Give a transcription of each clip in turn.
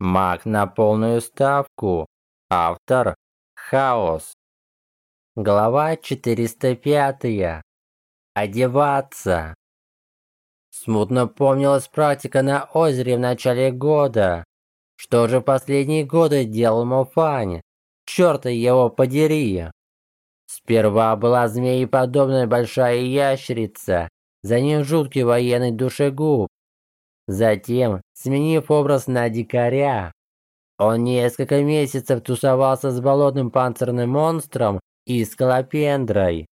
Маг на полную ставку. Автор Хаос. Глава 405. Одеваться. Смутно помнилась практика на озере в начале года. Что же последние годы делал Мофань? Чёрта его подери! Сперва была змееподобная большая ящерица, за ним жуткий военный душегуб. Затем, сменив образ на дикаря, он несколько месяцев тусовался с болотным панцирным монстром и скалопендрой.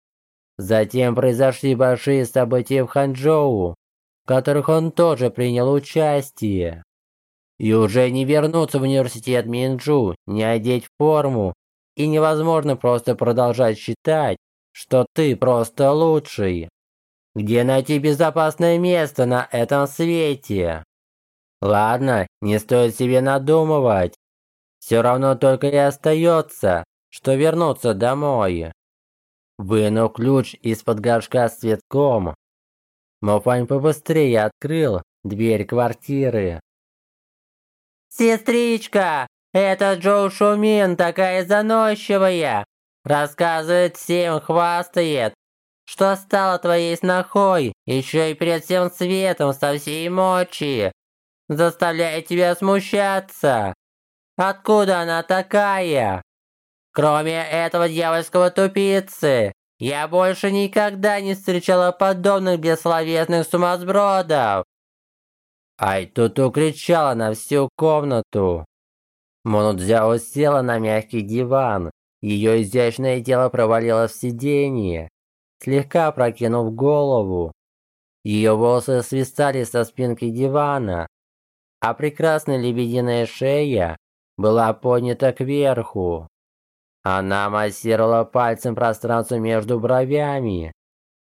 Затем произошли большие события в Ханчжоу, в которых он тоже принял участие. И уже не вернуться в университет Минджу, не одеть форму, и невозможно просто продолжать считать, что ты просто лучший. Где найти безопасное место на этом свете? Ладно, не стоит себе надумывать. Все равно только и остается, что вернуться домой. Вынув ключ из-под горшка с цветком, Мофань побыстрее открыл дверь квартиры. «Сестричка, это Джоу Шумин такая заносчивая! Рассказывает всем, хвастает, что стала твоей снохой, еще и перед всем светом со всей мочи заставляет тебя смущаться. Откуда она такая? Кроме этого дьявольского тупицы, я больше никогда не встречала подобных бессловесных сумасбродов. Ай Туту кричала на всю комнату. Монудзяо села на мягкий диван. Ее изящное тело провалилось в сиденье, слегка прокинув голову. Ее волосы свисали со спинки дивана, а прекрасная лебединая шея была поднята кверху. Она массировала пальцем пространство между бровями.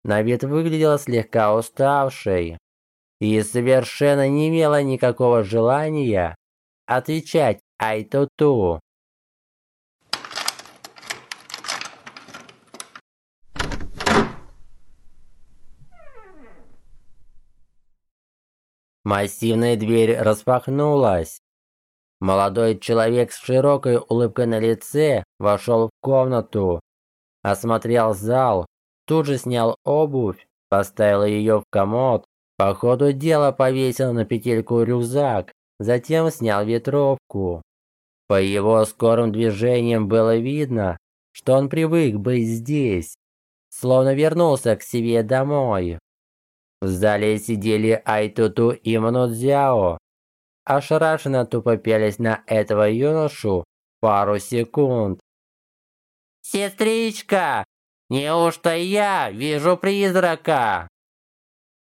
На вид выглядела слегка уставшей и совершенно не имела никакого желания отвечать Айтуту. Массивная дверь распахнулась. Молодой человек с широкой улыбкой на лице вошел в комнату, осмотрел зал, тут же снял обувь, поставил ее в комод, по ходу дела повесил на петельку рюкзак, затем снял ветровку. По его скорым движениям было видно, что он привык быть здесь, словно вернулся к себе домой. В зале сидели Айтуту и Мнудзяо. Ошарашенно тупо пялись на этого юношу пару секунд. «Сестричка, неужто я вижу призрака?»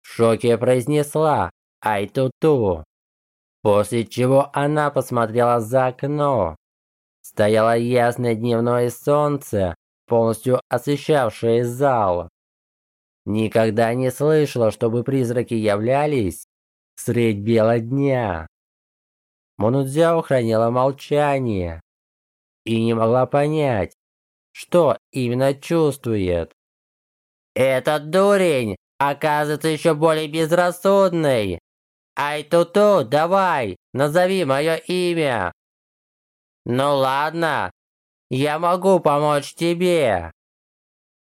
В шоке произнесла Айтуту. После чего она посмотрела за окно. Стояло ясное дневное солнце, полностью освещавшее зал. Никогда не слышала, чтобы призраки являлись средь бела дня. Монудзяо хранила молчание и не могла понять, что именно чувствует. «Этот дурень оказывается еще более безрассудный! Ай-ту-ту, давай, назови мое имя!» «Ну ладно, я могу помочь тебе!»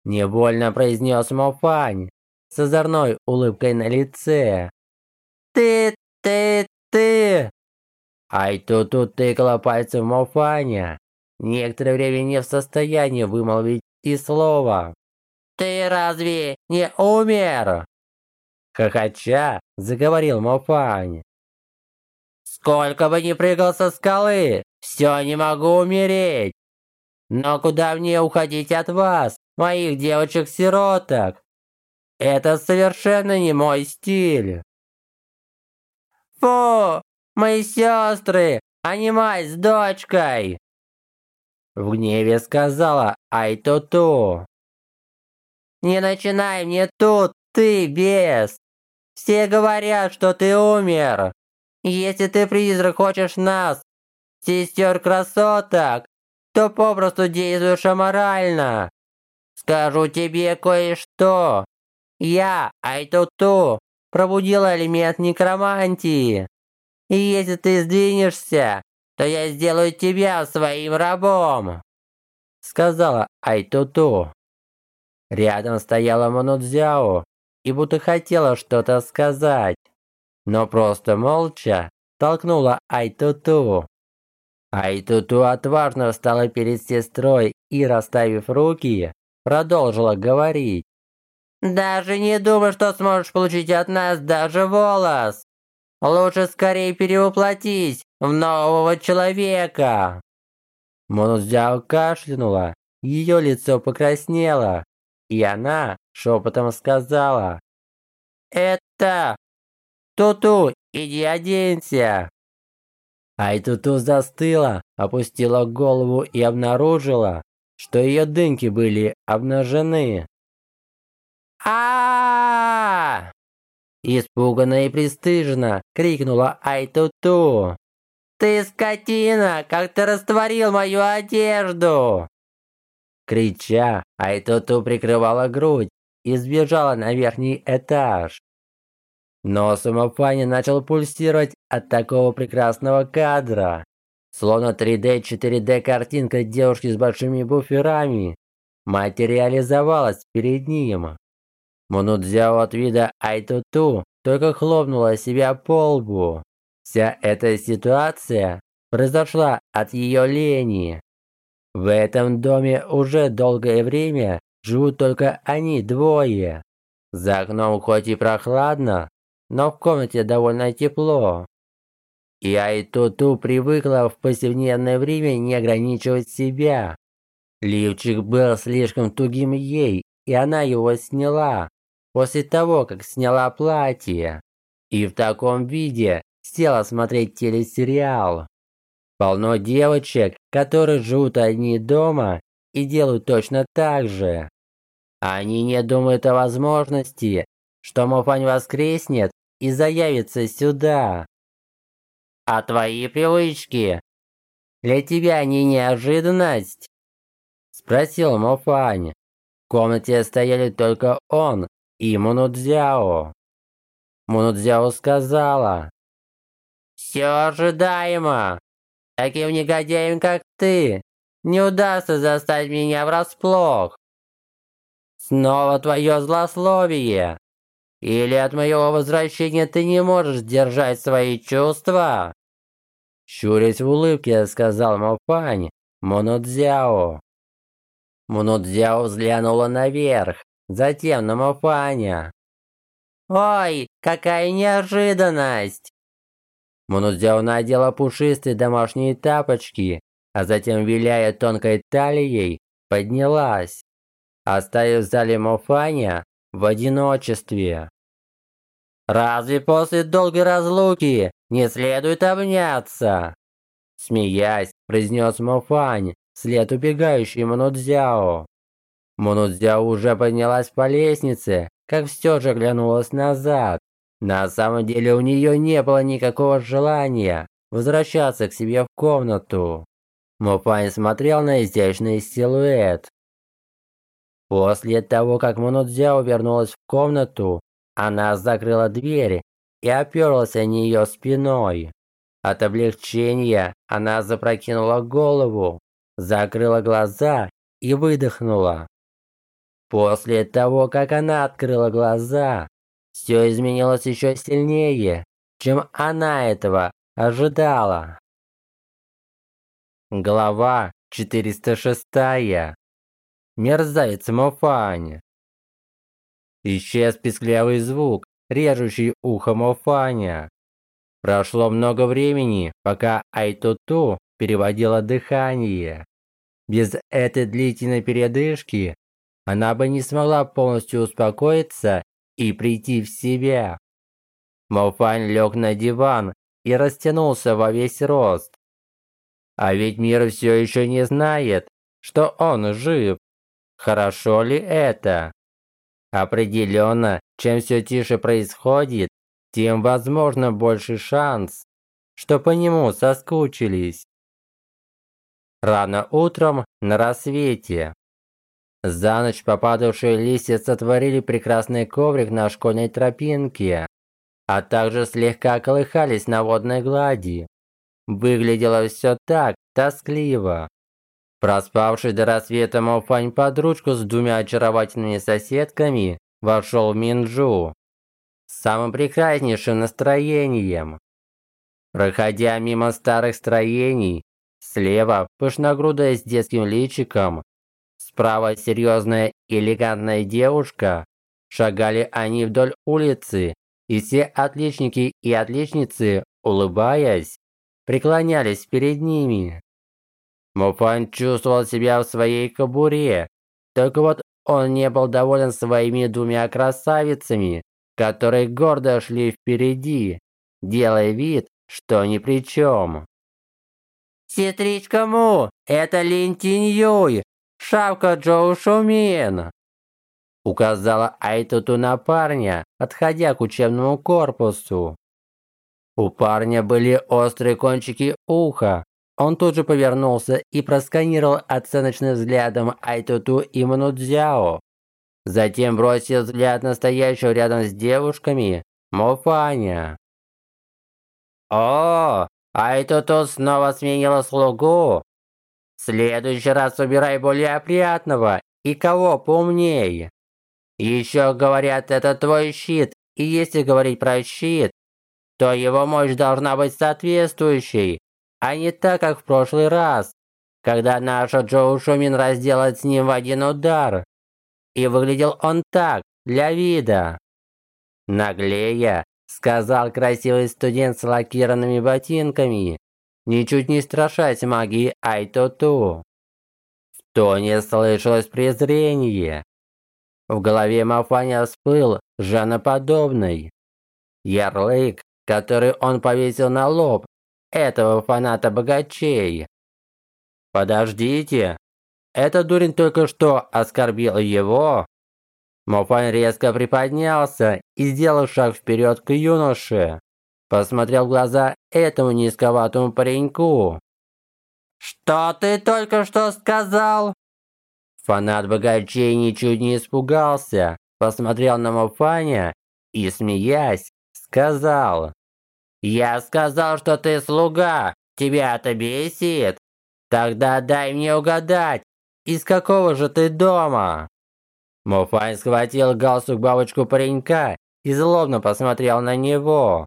Невольно произнес Мофань с озорной улыбкой на лице. «Ты, ты, ты!» Ай тут тут тыкала пальцем Мофаня. Некоторое время не в состоянии вымолвить и слова. «Ты разве не умер?» Хохоча заговорил Мофань. «Сколько бы ни прыгал со скалы, все не могу умереть. Но куда мне уходить от вас, моих девочек-сироток. Это совершенно не мой стиль. Фу, мои сестры, они мать с дочкой. В гневе сказала Айтоту. Не начинай мне тут, ты бес. Все говорят, что ты умер. Если ты, призрак, хочешь нас, сестер красоток, то попросту действуешь аморально. Скажу тебе кое-что. Я, Айтуту, пробудила элемент некромантии. И если ты сдвинешься то я сделаю тебя своим рабом!» Сказала Айтуту. Рядом стояла Манудзяо и будто хотела что-то сказать, но просто молча толкнула Айтуту. Айтуту отважно встала перед сестрой и, расставив руки, продолжила говорить. «Даже не думай, что сможешь получить от нас даже волос. Лучше скорее перевоплотись в нового человека!» Монузяо кашлянула, ее лицо покраснело, и она шепотом сказала. «Это... Туту, иди оденься!» Айтуту застыла, опустила голову и обнаружила, что ее дынки были обнажены. а Испуганно и пристыженно крикнула Айтуту. «Ты скотина! Как ты растворил мою одежду!» Крича, Айтуту прикрывала грудь и сбежала на верхний этаж. Но Самофани начал пульсировать от такого прекрасного кадра. Словно 3D-4D картинка девушки с большими буферами материализовалась перед ним. Мунудзяо от вида Айтуту только хлопнула себя по лбу. Вся эта ситуация произошла от ее лени. В этом доме уже долгое время живут только они двое. За окном хоть и прохладно, но в комнате довольно тепло. И Айтуту привыкла в повседневное время не ограничивать себя. Лифчик был слишком тугим ей, и она его сняла, после того, как сняла платье. И в таком виде села смотреть телесериал. Полно девочек, которые живут одни дома и делают точно так же. Они не думают о возможности, что Мофань воскреснет и заявится сюда. А твои привычки? Для тебя они неожиданность? Спросил Мофань. В комнате стояли только он и Мунудзяо. Мунудзяо сказала. «Все ожидаемо. Таким негодяем, как ты, не удастся застать меня врасплох. Снова твое злословие. Или от моего возвращения ты не можешь держать свои чувства?» Щурясь в улыбке, сказал Мопань Монодзяо. Монодзяо взглянула наверх затем на Мопаня. «Ой, какая неожиданность!» Мунудзяо надела пушистые домашние тапочки, а затем, виляя тонкой талией, поднялась, оставив в зале Мофаня в одиночестве. «Разве после долгой разлуки не следует обняться?» Смеясь, произнес Мофань, след убегающий Манудзяо. Мунудзя уже поднялась по лестнице, как все же глянулась назад. На самом деле у нее не было никакого желания возвращаться к себе в комнату. Мопань смотрел на изящный силуэт. После того, как Мунудзяо вернулась в комнату, она закрыла дверь и оперлась о нее спиной. От облегчения она запрокинула голову, закрыла глаза и выдохнула. После того, как она открыла глаза, все изменилось еще сильнее, чем она этого ожидала. Глава 406. Мерзавец Мофань. Исчез писклявый звук, режущий ухо Мофаня. Прошло много времени, пока Айтуту переводила дыхание. Без этой длительной передышки она бы не смогла полностью успокоиться и прийти в себя. Малфань лег на диван и растянулся во весь рост. А ведь мир все еще не знает, что он жив. Хорошо ли это? Определенно, чем все тише происходит, тем, возможно, больше шанс, что по нему соскучились. Рано утром на рассвете за ночь попадавшие листья сотворили прекрасный коврик на школьной тропинке, а также слегка колыхались на водной глади. выглядело все так тоскливо. Проспавший до рассвета Мофань под ручку с двумя очаровательными соседками вошел в Минджу с самым прекраснейшим настроением. Проходя мимо старых строений, слева пышногрудая с детским личиком, справа серьезная элегантная девушка, шагали они вдоль улицы, и все отличники и отличницы, улыбаясь, преклонялись перед ними. Муфан чувствовал себя в своей кобуре, только вот он не был доволен своими двумя красавицами, которые гордо шли впереди, делая вид, что ни при чем. «Сестричка Му, это Лин Тинь шавка Джоу Шумин!» Указала Айтуту на парня, отходя к учебному корпусу. У парня были острые кончики уха. Он тут же повернулся и просканировал оценочным взглядом Айтуту и Манудзяо. Затем бросил взгляд на стоящего рядом с девушками Мофаня. «О, Айтуту снова сменила слугу. В следующий раз убирай более опрятного и кого поумнее. Еще говорят, это твой щит, и если говорить про щит, то его мощь должна быть соответствующей, а не так, как в прошлый раз, когда наша Джоу Шумин разделает с ним в один удар. И выглядел он так, для вида. Наглея, сказал красивый студент с лакированными ботинками, ничуть не страшась магии Айтоту. В тоне слышалось презрение. В голове Мафаня всплыл жаноподобный. Ярлык, который он повесил на лоб этого фаната богачей. Подождите, этот дурень только что оскорбил его. Мофань резко приподнялся и сделал шаг вперед к юноше. Посмотрел в глаза этому низковатому пареньку. «Что ты только что сказал?» Фанат богачей ничуть не испугался, посмотрел на Мофаня и, смеясь, сказал. «Я сказал, что ты слуга. Тебя это бесит? Тогда дай мне угадать, из какого же ты дома?» Муфань схватил галстук бабочку паренька и злобно посмотрел на него.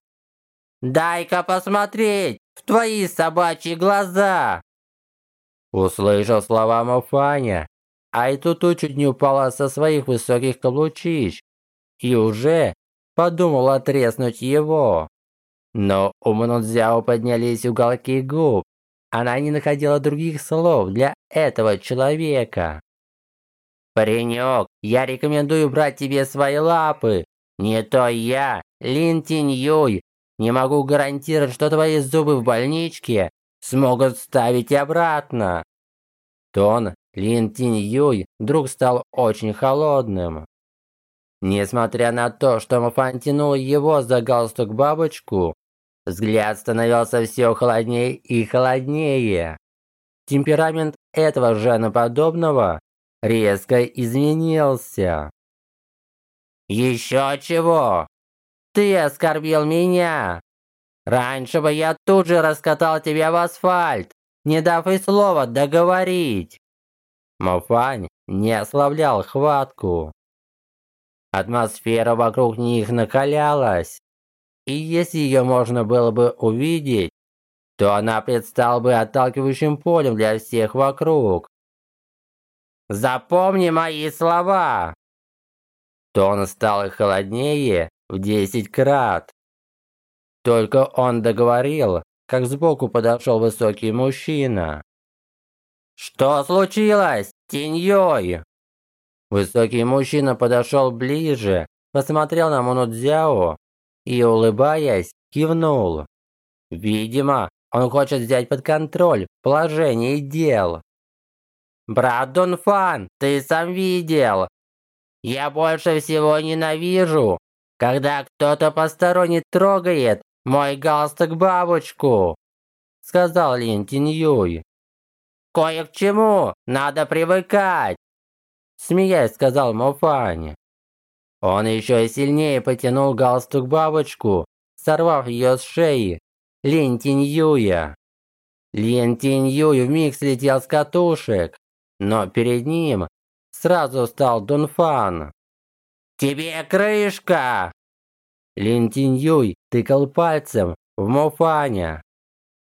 «Дай-ка посмотреть в твои собачьи глаза!» Услышал слова Муфаня, а и Туту чуть не упала со своих высоких каблучищ и уже подумал отрезнуть его. Но у Манудзяо поднялись уголки губ. Она не находила других слов для этого человека. «Паренек, я рекомендую брать тебе свои лапы. Не то я, Лин Тинь не могу гарантировать, что твои зубы в больничке смогут ставить обратно». Тон Лин Тинь вдруг стал очень холодным. Несмотря на то, что Мафан тянул его за галстук бабочку, Взгляд становился все холоднее и холоднее. Темперамент этого женоподобного резко изменился. «Еще чего? Ты оскорбил меня! Раньше бы я тут же раскатал тебя в асфальт, не дав и слова договорить!» Мофань не ослаблял хватку. Атмосфера вокруг них накалялась. И если ее можно было бы увидеть, то она предстала бы отталкивающим полем для всех вокруг. «Запомни мои слова!» Тон стал холоднее в десять крат. Только он договорил, как сбоку подошел высокий мужчина. «Что случилось, Тиньёй?» Высокий мужчина подошел ближе, посмотрел на Мунудзяо и, улыбаясь, кивнул. Видимо, он хочет взять под контроль положение дел. «Брат Дунфан, ты сам видел. Я больше всего ненавижу, когда кто-то посторонний трогает мой галстук-бабочку», сказал Лин Тиньюй. «Кое к чему надо привыкать», смеясь сказал Мофань. Он еще сильнее потянул галстук бабочку, сорвав ее с шеи. Лень Тиньюя. Лин Тинь Юй вмиг слетел с катушек, но перед ним сразу стал Дунфан. «Тебе крышка!» Лин Тинь Юй тыкал пальцем в Мофаня.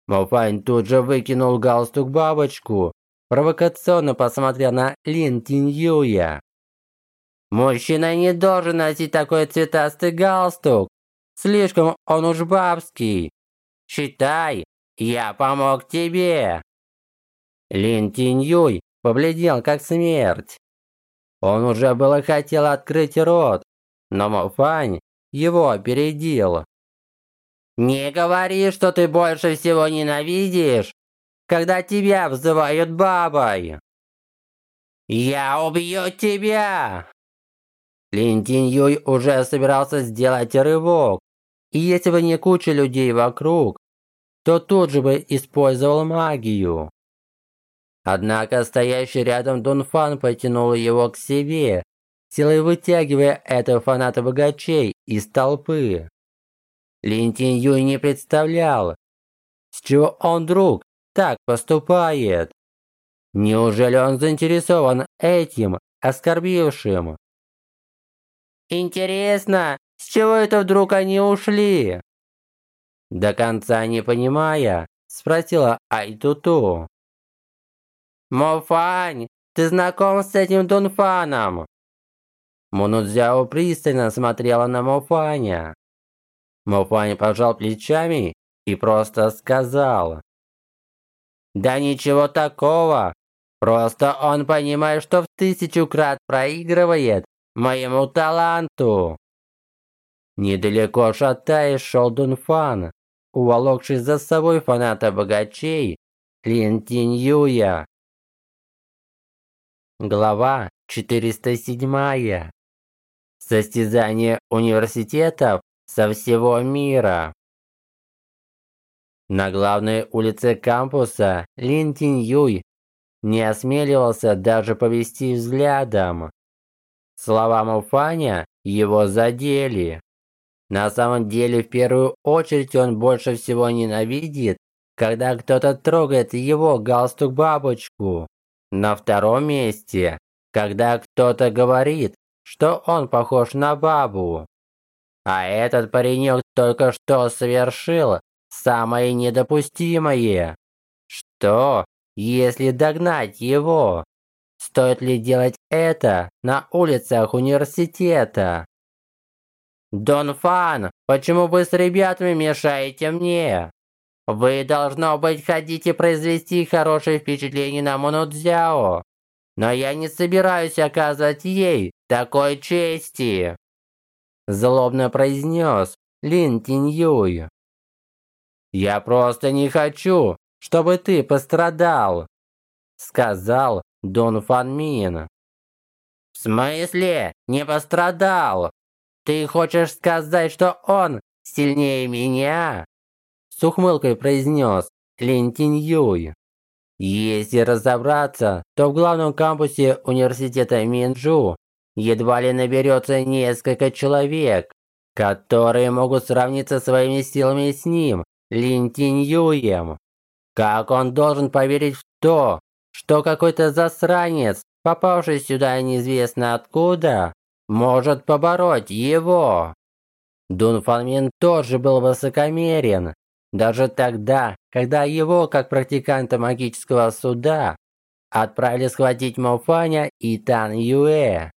Мофань тут же выкинул галстук-бабочку, провокационно посмотрел на Лин Тинь Юя. «Мужчина не должен носить такой цветастый галстук. Слишком он уж бабский. Считай, я помог тебе!» Лин Тинь Юй побледнел как смерть. Он уже было хотел открыть рот, но Мофань его опередил. «Не говори, что ты больше всего ненавидишь, когда тебя взывают бабой!» «Я убью тебя!» Лин Юй уже собирался сделать рывок, и если бы не куча людей вокруг, то тут же бы использовал магию. Однако стоящий рядом Дунфан потянул его к себе, силой вытягивая этого фаната богачей из толпы. Лин Юй не представлял, с чего он вдруг так поступает. Неужели он заинтересован этим оскорбившим? Интересно, с чего это вдруг они ушли? До конца не понимая, спросила Айтуту. «Мофань, ты знаком с этим Дунфаном?» Мунудзяо пристально смотрела на Мофаня. Мофань пожал плечами и просто сказал. «Да ничего такого. Просто он понимает, что в тысячу крат проигрывает моему таланту». Недалеко шатаясь шел Дунфан, уволокший за собой фаната богачей Лин Тинь Юя. Глава 407. Состязание университетов со всего мира. На главной улице кампуса Лин Юй не осмеливался даже повести взглядом. Слова Муфаня его задели. На самом деле, в первую очередь он больше всего ненавидит, когда кто-то трогает его галстук-бабочку. На втором месте, когда кто-то говорит, что он похож на бабу. А этот паренек только что совершил самое недопустимое. Что, если догнать его? Стоит ли делать это на улицах университета? «Дон Фан, почему вы с ребятами мешаете мне? Вы, должно быть, хотите произвести хорошее впечатление на Монудзяо, но я не собираюсь оказывать ей такой чести!» Злобно произнес Лин Тинь «Я просто не хочу, чтобы ты пострадал», сказал Дон Фан Мин. «В смысле не пострадал? Ты хочешь сказать, что он сильнее меня?» С ухмылкой произнес Лин Тинь Юй. Если разобраться, то в главном кампусе университета Минджу едва ли наберется несколько человек, которые могут сравниться своими силами с ним, Лин Тинь Юем. Как он должен поверить в то, что какой-то засранец, попавший сюда неизвестно откуда, может побороть его? Дун Фанмин тоже был высокомерен, даже тогда, когда его, как практиканта магического суда, отправили схватить Мофаня и Тан Юэ.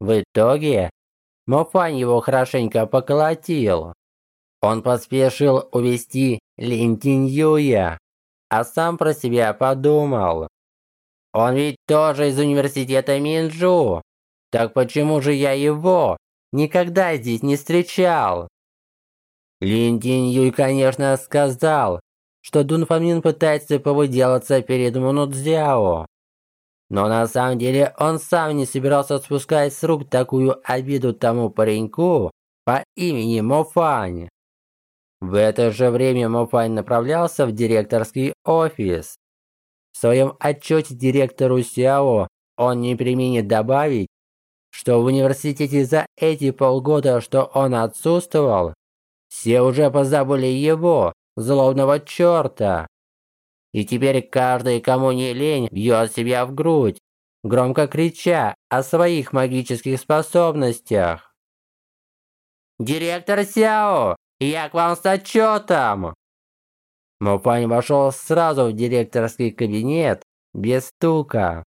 В итоге, Мофань его хорошенько поколотил. Он поспешил увести Лин Тинь Юя, а сам про себя подумал. Он ведь тоже из университета Минджу. Так почему же я его никогда здесь не встречал? Лин Динь Юй, конечно, сказал, что Дун Фамин пытается повыделаться перед Мунудзяо. Но на самом деле он сам не собирался спускать с рук такую обиду тому пареньку по имени Мофань. В это же время Мофань направлялся в директорский офис. В своем отчете директору Сяо он не применит добавить, что в университете за эти полгода, что он отсутствовал, все уже позабыли его, злобного черта. И теперь каждый, кому не лень, бьет себя в грудь, громко крича о своих магических способностях. «Директор Сяо, я к вам с отчетом!» Мопань вошел сразу в директорский кабинет без стука.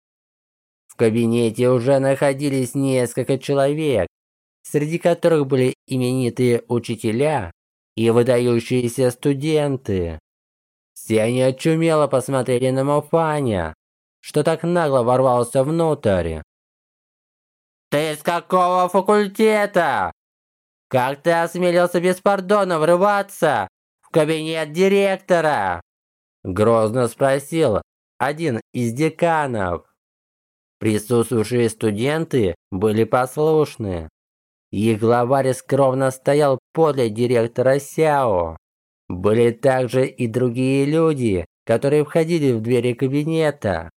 В кабинете уже находились несколько человек, среди которых были именитые учителя и выдающиеся студенты. Все они очумело посмотрели на Мофаня, что так нагло ворвался внутрь. «Ты с какого факультета? Как ты осмелился без пардона врываться кабинет директора?» Грозно спросил один из деканов. Присутствующие студенты были послушны. Их главарь скромно стоял подле директора Сяо. Были также и другие люди, которые входили в двери кабинета.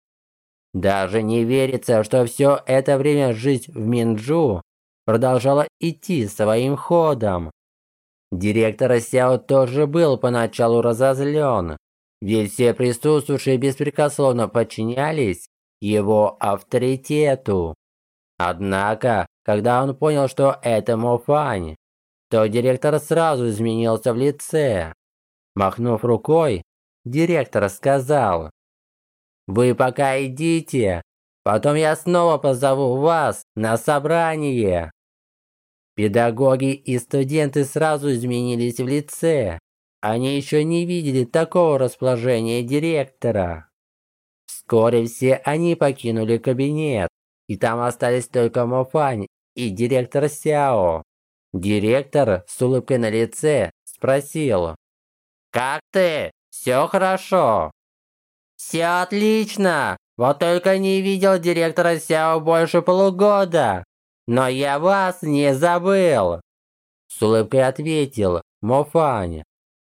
Даже не верится, что все это время жизнь в Минджу продолжала идти своим ходом. Директор Сяо тоже был поначалу разозлен, ведь все присутствующие беспрекословно подчинялись его авторитету. Однако, когда он понял, что это Мофань, то директор сразу изменился в лице. Махнув рукой, директор сказал, «Вы пока идите, потом я снова позову вас на собрание». Педагоги и студенты сразу изменились в лице. Они еще не видели такого расположения директора. Вскоре все они покинули кабинет, и там остались только Мофань и директор Сяо. Директор с улыбкой на лице спросил. «Как ты? Все хорошо?» «Все отлично! Вот только не видел директора Сяо больше полугода. Но я вас не забыл!» С улыбкой ответил Мофань.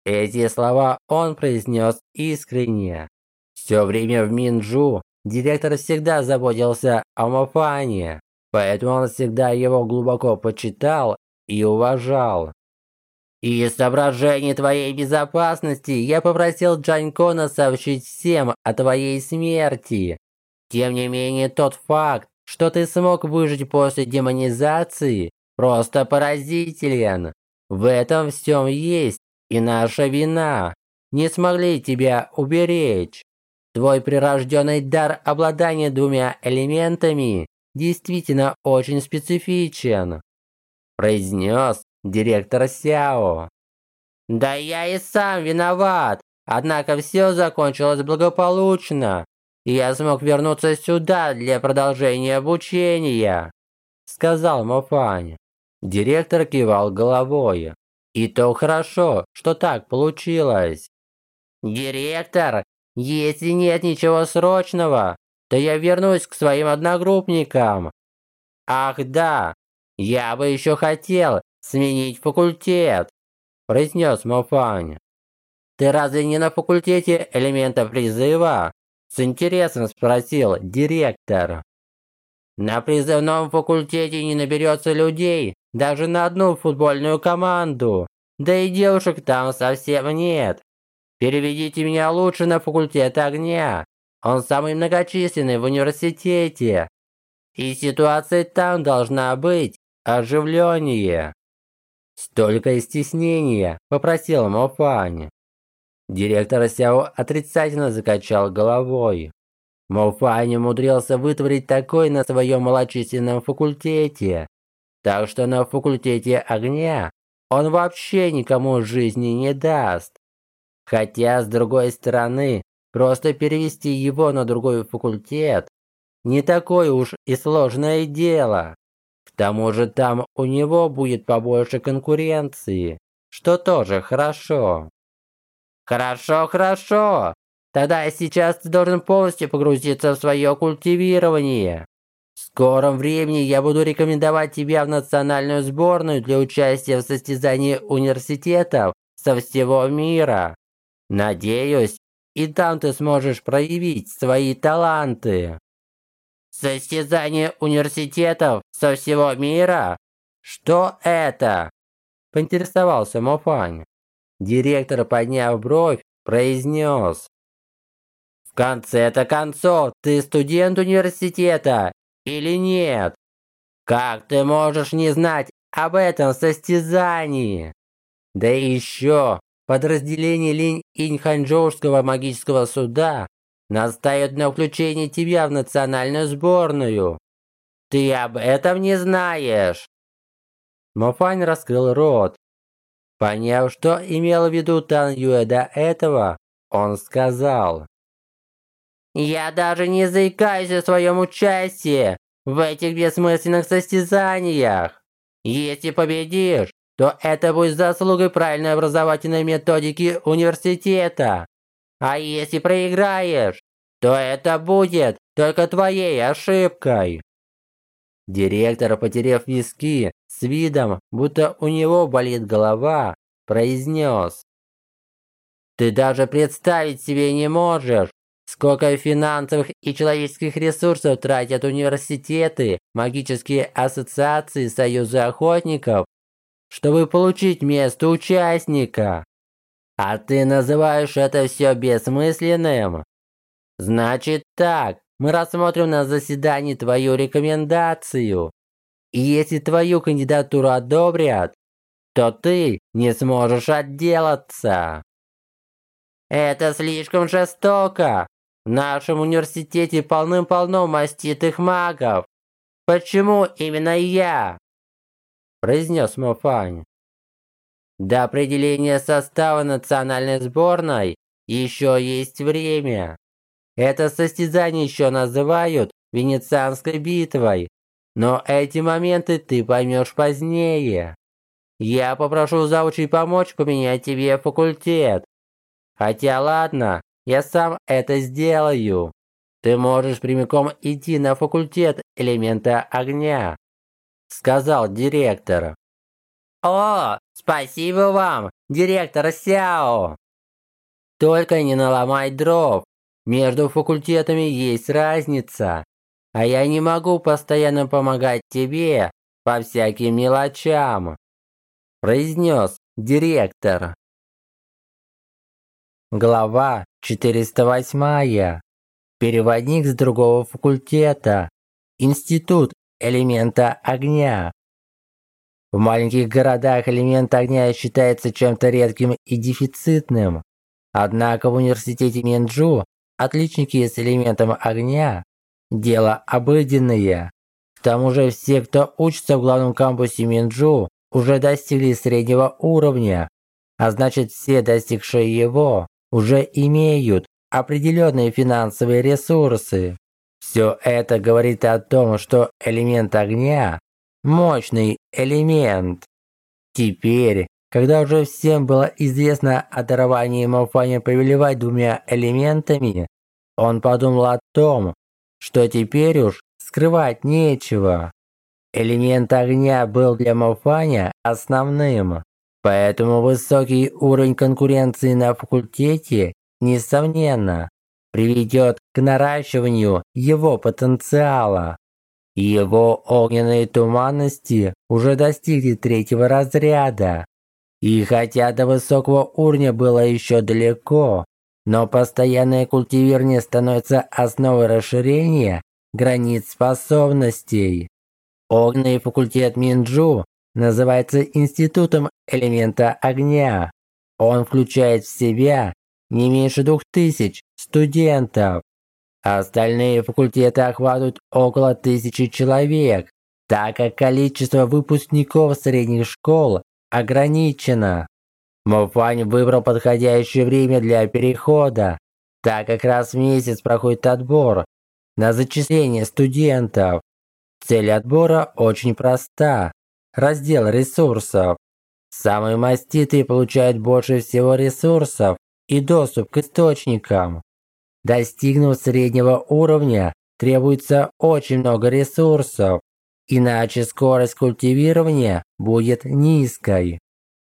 Эти слова он произнес искренне. Все время в Минджу директор всегда заботился о Мофане, поэтому он всегда его глубоко почитал и уважал. Из соображений твоей безопасности я попросил Джанькона сообщить всем о твоей смерти. Тем не менее, тот факт, что ты смог выжить после демонизации, просто поразителен. В этом всем есть и наша вина. Не смогли тебя уберечь. Твой прирожденный дар обладания двумя элементами действительно очень специфичен произнес директор Сяо. Да я и сам виноват. Однако все закончилось благополучно, я смог вернуться сюда для продолжения обучения, сказал Мофань. Директор кивал головой. И то хорошо, что так получилось. Директор, если нет ничего срочного, то я вернусь к своим одногруппникам. Ах да, «Я бы еще хотел сменить факультет», – произнес Мофань. «Ты разве не на факультете элементов призыва?» – с интересом спросил директор. «На призывном факультете не наберется людей даже на одну футбольную команду, да и девушек там совсем нет. Переведите меня лучше на факультет огня, он самый многочисленный в университете. И ситуация там должна быть оживление. Столько стеснения, попросил Мофань. Директор Сяо отрицательно закачал головой. Мофань умудрился вытворить такой на своем малочисленном факультете. Так что на факультете огня он вообще никому жизни не даст. Хотя, с другой стороны, просто перевести его на другой факультет не такое уж и сложное дело. К тому же там у него будет побольше конкуренции, что тоже хорошо. Хорошо, хорошо. Тогда сейчас ты должен полностью погрузиться в свое культивирование. В скором времени я буду рекомендовать тебя в национальную сборную для участия в состязании университетов со всего мира. Надеюсь, и там ты сможешь проявить свои таланты. Состязание университетов со всего мира? Что это? Поинтересовался Мофань. Директор, подняв бровь, произнес. конце-то концов, ты студент университета или нет? Как ты можешь не знать об этом состязании? Да еще подразделение Линь Инханчжоуского магического суда настаивает на включении тебя в национальную сборную. Ты об этом не знаешь. Мофань раскрыл рот. Поняв, что имел в виду Тан Юэ до этого, он сказал. «Я даже не заикаюсь о своем участии в этих бессмысленных состязаниях. Если победишь, то это будет заслугой правильной образовательной методики университета. А если проиграешь, то это будет только твоей ошибкой. Директор, потеряв виски, с видом, будто у него болит голова, произнес. «Ты даже представить себе не можешь, сколько финансовых и человеческих ресурсов тратят университеты, магические ассоциации, союзы охотников, чтобы получить место участника. А ты называешь это все бессмысленным? Значит так, мы рассмотрим на заседании твою рекомендацию. И если твою кандидатуру одобрят, то ты не сможешь отделаться. Это слишком жестоко. В нашем университете полным-полно маститых магов. Почему именно я? Произнес Мофань. До определения состава национальной сборной еще есть время. Это состязание еще называют Венецианской битвой, но эти моменты ты поймешь позднее. Я попрошу заучить помочь поменять тебе факультет. Хотя ладно, я сам это сделаю. Ты можешь прямиком идти на факультет элемента огня, сказал директор. О, спасибо вам, директор Сяо. Только не наломай дров. Между факультетами есть разница, а я не могу постоянно помогать тебе по всяким мелочам», произнес директор. Глава 408. Переводник с другого факультета. Институт элемента огня. В маленьких городах элемент огня считается чем-то редким и дефицитным. Однако в университете Минджу отличники с элементом огня – дело обыденное. К тому же все, кто учится в главном кампусе Минджу, уже достигли среднего уровня, а значит все достигшие его уже имеют определенные финансовые ресурсы. Все это говорит о том, что элемент огня – мощный элемент. Теперь когда уже всем было известно о даровании Малфания повелевать двумя элементами, он подумал о том, что теперь уж скрывать нечего. Элемент огня был для Малфаня основным, поэтому высокий уровень конкуренции на факультете, несомненно, приведет к наращиванию его потенциала. Его огненные туманности уже достигли третьего разряда, и хотя до высокого уровня было еще далеко, но постоянное культивирование становится основой расширения границ способностей. Огненный факультет Минджу называется Институтом элемента огня. Он включает в себя не меньше двух тысяч студентов. Остальные факультеты охватывают около тысячи человек, так как количество выпускников средних школ ограничено. Мофань выбрал подходящее время для перехода, так как раз в месяц проходит отбор на зачисление студентов. Цель отбора очень проста – раздел ресурсов. Самые маститые получают больше всего ресурсов и доступ к источникам. Достигнув среднего уровня, требуется очень много ресурсов, иначе скорость культивирования будет низкой.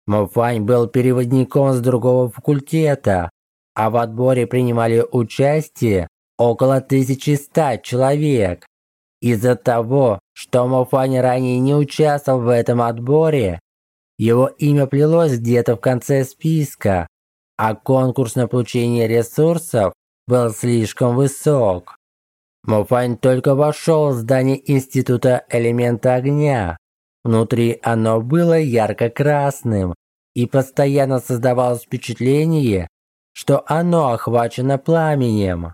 Мофань был переводником с другого факультета, а в отборе принимали участие около 1100 человек. Из-за того, что Мофань ранее не участвовал в этом отборе, его имя плелось где-то в конце списка, а конкурс на получение ресурсов был слишком высок. Муфань только вошел в здание Института элемента огня. Внутри оно было ярко-красным и постоянно создавалось впечатление, что оно охвачено пламенем.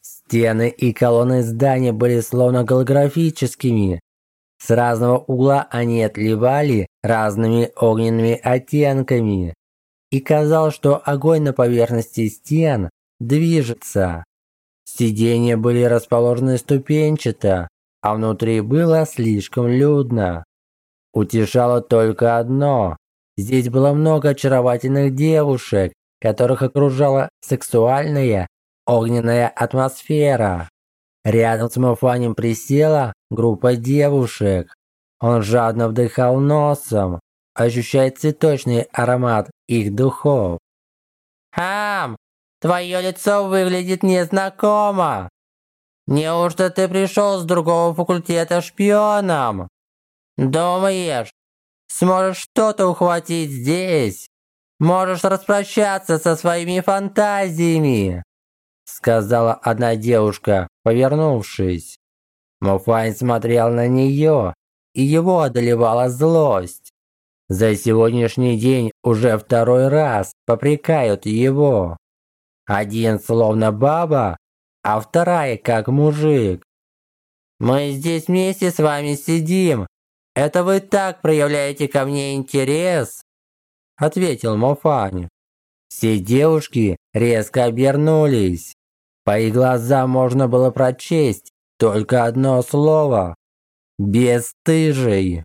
Стены и колонны здания были словно голографическими. С разного угла они отливали разными огненными оттенками. И казалось, что огонь на поверхности стен движется. Сиденья были расположены ступенчато, а внутри было слишком людно. Утешало только одно. Здесь было много очаровательных девушек, которых окружала сексуальная огненная атмосфера. Рядом с Мафанем присела группа девушек. Он жадно вдыхал носом, ощущая цветочный аромат их духов. «Хам, твое лицо выглядит незнакомо. Неужто ты пришел с другого факультета шпионом? Думаешь, сможешь что-то ухватить здесь? Можешь распрощаться со своими фантазиями?» Сказала одна девушка, повернувшись. Муфайн смотрел на нее, и его одолевала злость. За сегодняшний день уже второй раз попрекают его. Один словно баба, а вторая как мужик. «Мы здесь вместе с вами сидим. Это вы так проявляете ко мне интерес?» ответил Мофань. Все девушки резко обернулись. По их глазам можно было прочесть только одно слово «бесстыжий».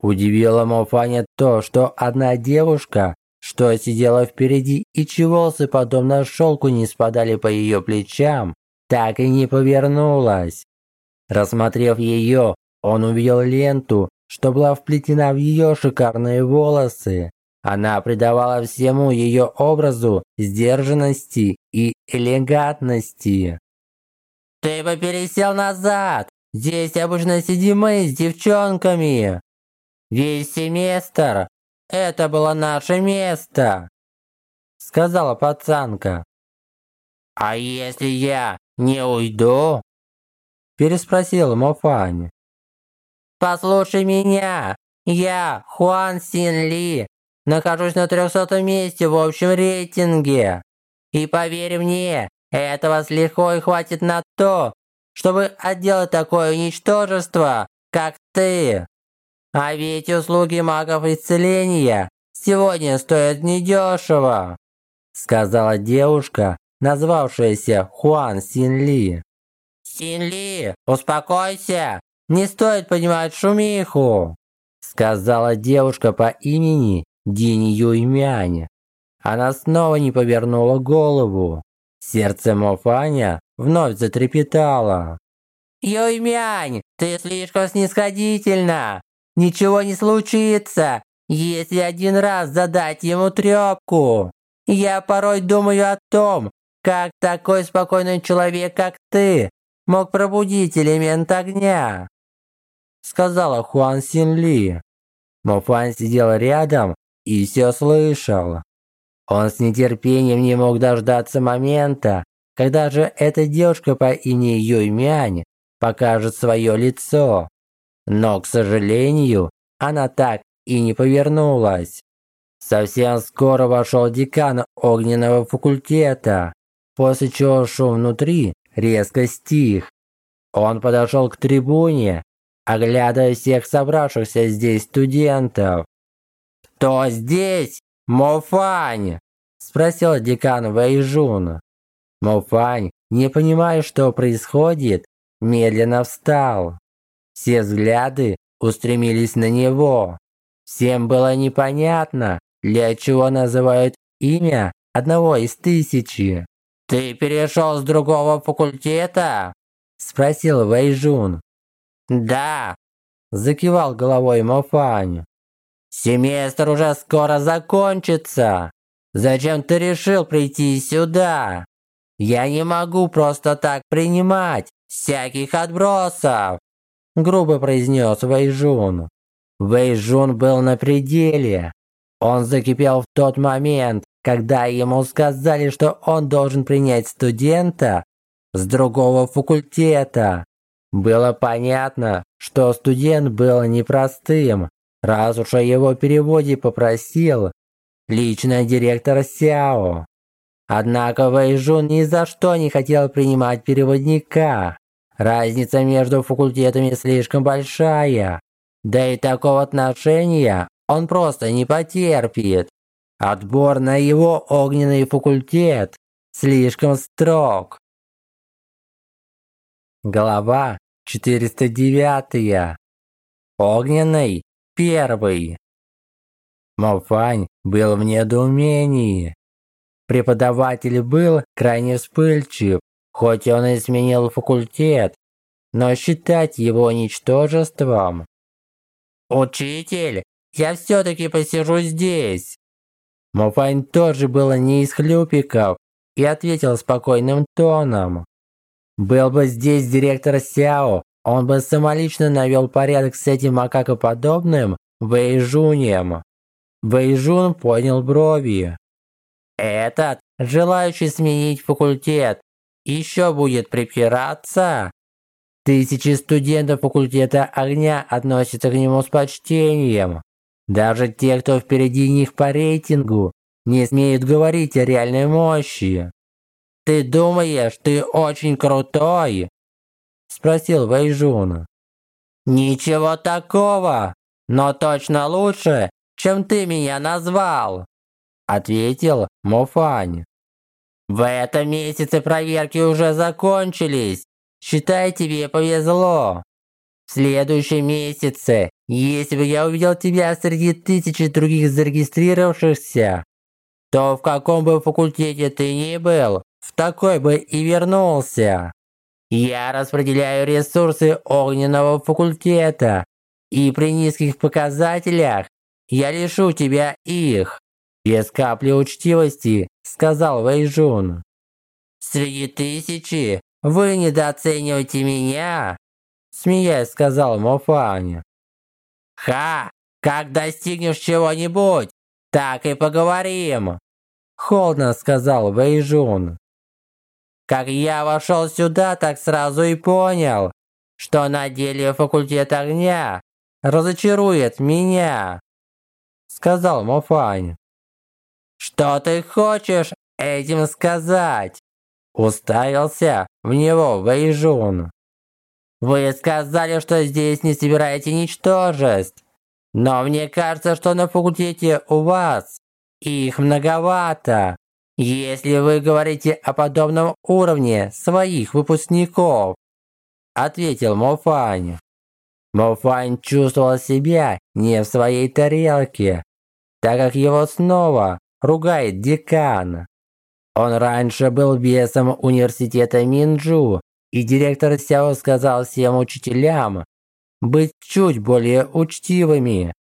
Удивило Мофаня то, что одна девушка, что сидела впереди и чего волосы подобно шелку не спадали по ее плечам, так и не повернулась. Рассмотрев ее, он увидел ленту, что была вплетена в ее шикарные волосы. Она придавала всему ее образу сдержанности и элегантности. «Ты бы пересел назад! Здесь обычно сидим мы с девчонками! Весь семестр! Это было наше место!» Сказала пацанка. «А если я не уйду?» Переспросил Мофань. «Послушай меня! Я Хуан Син Ли, Нахожусь на 300 месте в общем рейтинге. И поверь мне, этого с лихвой хватит на то, чтобы отделать такое ничтожество, как ты. А ведь услуги магов исцеления сегодня стоят недешево», сказала девушка, назвавшаяся Хуан Синли. «Синли, успокойся! Не стоит поднимать шумиху!» сказала девушка по имени Динь Юймянь. Она снова не повернула голову. Сердце Мофаня вновь затрепетало. «Юймянь, ты слишком снисходительна! Ничего не случится, если один раз задать ему трёпку. Я порой думаю о том, как такой спокойный человек, как ты, мог пробудить элемент огня», сказала Хуан Син Ли. Мофан сидел рядом и все слышал. Он с нетерпением не мог дождаться момента, когда же эта девушка по имени Юймянь покажет свое лицо. Но, к сожалению, она так и не повернулась. Совсем скоро вошел декан огненного факультета, после чего шум внутри резко стих. Он подошел к трибуне, оглядывая всех собравшихся здесь студентов. «Кто здесь? Мофань?» – спросил декан Вэйжун. Мофань, не понимая, что происходит, медленно встал. Все взгляды устремились на него. Всем было непонятно, для чего называют имя одного из тысячи. «Ты перешел с другого факультета?» – спросил Вэйжун. «Да», – закивал головой Мофань. Семестр уже скоро закончится. Зачем ты решил прийти сюда? Я не могу просто так принимать всяких отбросов, грубо произнес Вэйжун. Вэйжун был на пределе. Он закипел в тот момент, когда ему сказали, что он должен принять студента с другого факультета. Было понятно, что студент был непростым, раз уж о его переводе попросил лично директор Сяо. Однако Вэйжун ни за что не хотел принимать переводника. Разница между факультетами слишком большая. Да и такого отношения он просто не потерпит. Отбор на его огненный факультет слишком строг. Глава 409. Огненный первый. Мофань был в недоумении. Преподаватель был крайне вспыльчив, хоть он и сменил факультет, но считать его ничтожеством. «Учитель, я все-таки посижу здесь!» Мофань тоже был не из хлюпиков и ответил спокойным тоном. «Был бы здесь директор Сяо, он бы самолично навел порядок с этим макакоподобным Вэйжунем». Вэйжун понял брови. «Этот, желающий сменить факультет, еще будет припираться?» Тысячи студентов факультета огня относятся к нему с почтением. Даже те, кто впереди них по рейтингу, не смеют говорить о реальной мощи. «Ты думаешь, ты очень крутой?» Спросил Вэйжун. «Ничего такого, но точно лучше, чем ты меня назвал!» Ответил Мофань. «В этом месяце проверки уже закончились. Считай, тебе повезло. В следующем месяце, если бы я увидел тебя среди тысячи других зарегистрировавшихся, то в каком бы факультете ты ни был, в такой бы и вернулся. Я распределяю ресурсы огненного факультета, и при низких показателях я лишу тебя их. Без капли учтивости, сказал Вэйжун. Среди тысячи вы недооцениваете меня, смеясь сказал Мофань. Ха, как достигнешь чего-нибудь, так и поговорим, холодно сказал Вэйжун. Как я вошел сюда, так сразу и понял, что на деле факультет огня разочарует меня, сказал Мофань. Что ты хочешь этим сказать? Уставился в него Вэйжун. Вы сказали, что здесь не собираете ничтожеств. Но мне кажется, что на факультете у вас их многовато. Если вы говорите о подобном уровне своих выпускников, ответил Мофань. Мофань чувствовал себя не в своей тарелке, так как его снова ругает декан. Он раньше был весом университета Минджу, и директор Сяо сказал всем учителям быть чуть более учтивыми.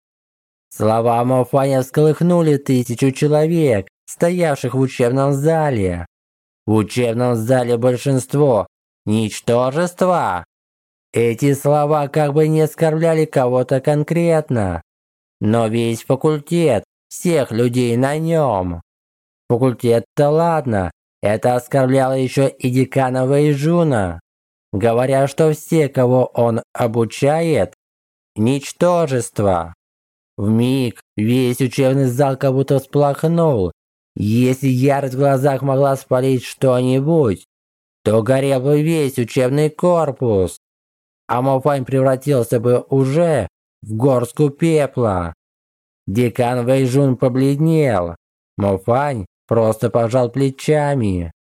Слова Мофаня всколыхнули тысячу человек, стоявших в учебном зале. В учебном зале большинство – ничтожества. Эти слова как бы не оскорбляли кого-то конкретно, но весь факультет, всех людей на нем. Факультет-то ладно, это оскорбляло еще и декана Вэйжуна, говоря, что все, кого он обучает, ничтожество. В миг весь учебный зал как будто всплакнул. Если ярость в глазах могла спалить что-нибудь, то горел бы весь учебный корпус. А Мофань превратился бы уже в горстку пепла. Декан Вэйжун побледнел. Мофань просто пожал плечами.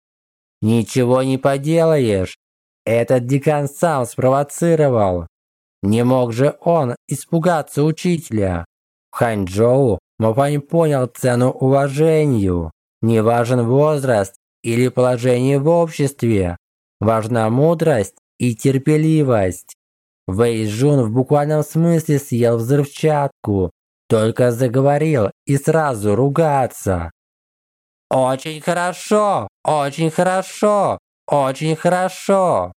«Ничего не поделаешь. Этот декан сам спровоцировал. Не мог же он испугаться учителя. В Ханчжоу Мопань понял цену уважению. Не важен возраст или положение в обществе. Важна мудрость и терпеливость. Вэй Жун в буквальном смысле съел взрывчатку, только заговорил и сразу ругаться. «Очень хорошо! Очень хорошо! Очень хорошо!»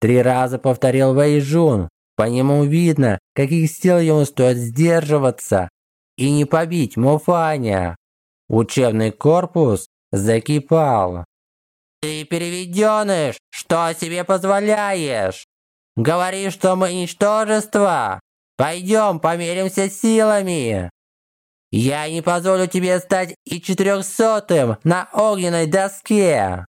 Три раза повторил Вэйжун. По нему видно, каких сил ему стоит сдерживаться и не побить Муфаня. Учебный корпус закипал. «Ты переведеныш! Что себе позволяешь? Говоришь, что мы ничтожество? Пойдем померимся силами!» «Я не позволю тебе стать и четырехсотым на огненной доске!»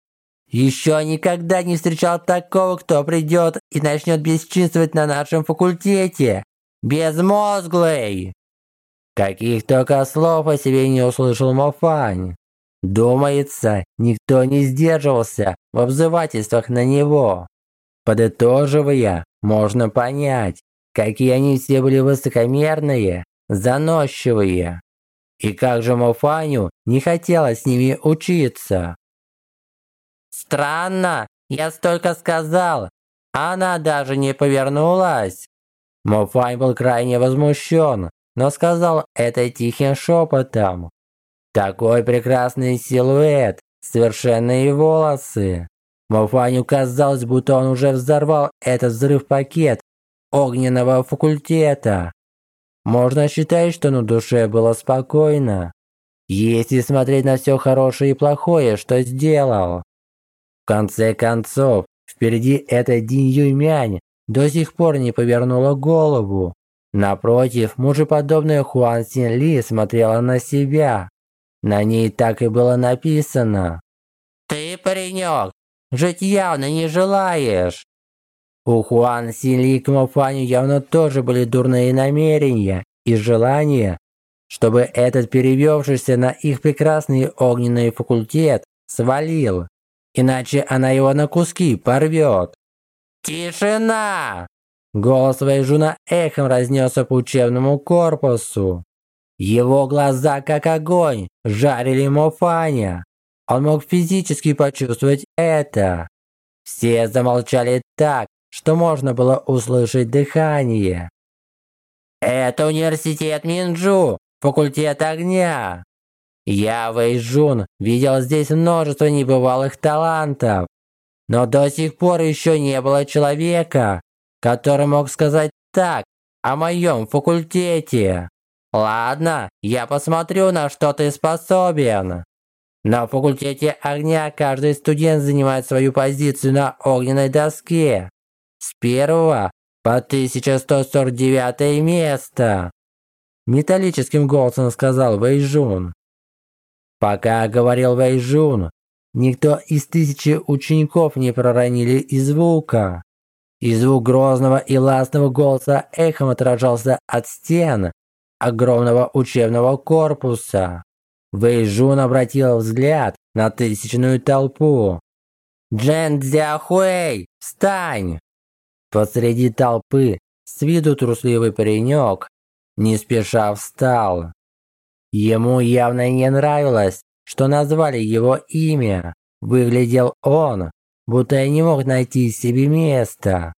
Еще никогда не встречал такого, кто придет и начнет бесчинствовать на нашем факультете. Безмозглый!» Каких только слов о себе не услышал Мофань. Думается, никто не сдерживался в обзывательствах на него. Подытоживая, можно понять, какие они все были высокомерные, заносчивые. И как же Мофаню не хотелось с ними учиться. Странно, я столько сказал. Она даже не повернулась. Мофань был крайне возмущен, но сказал это тихим шепотом. Такой прекрасный силуэт, совершенные волосы. Мофаню казалось, будто он уже взорвал этот взрыв-пакет огненного факультета. Можно считать, что на душе было спокойно, если смотреть на все хорошее и плохое, что сделал. В конце концов, впереди эта Динь Юймянь до сих пор не повернула голову. Напротив, мужеподобная Хуан Син Ли смотрела на себя. На ней так и было написано. «Ты, паренек, жить явно не желаешь!» У Хуан Син Ли к Мофаню явно тоже были дурные намерения и желания, чтобы этот перевевшийся на их прекрасный огненный факультет свалил иначе она его на куски порвет. «Тишина!» Голос Вэйжуна эхом разнесся по учебному корпусу. Его глаза, как огонь, жарили Мофаня. Он мог физически почувствовать это. Все замолчали так, что можно было услышать дыхание. «Это университет Минджу, факультет огня. Я, Вэйжун, видел здесь множество небывалых талантов, но до сих пор еще не было человека, который мог сказать так о моем факультете. Ладно, я посмотрю, на что ты способен. На факультете огня каждый студент занимает свою позицию на огненной доске. С первого по 1149 место. Металлическим голосом сказал Вэйжун. Пока говорил Вэйжун, никто из тысячи учеников не проронили и звука. И звук грозного и ластного голоса эхом отражался от стен огромного учебного корпуса. Вэйжун обратил взгляд на тысячную толпу. «Джен Дзяхуэй, встань!» Посреди толпы с виду трусливый паренек не спеша встал. Ему явно не нравилось, что назвали его имя. Выглядел он, будто я не мог найти себе места.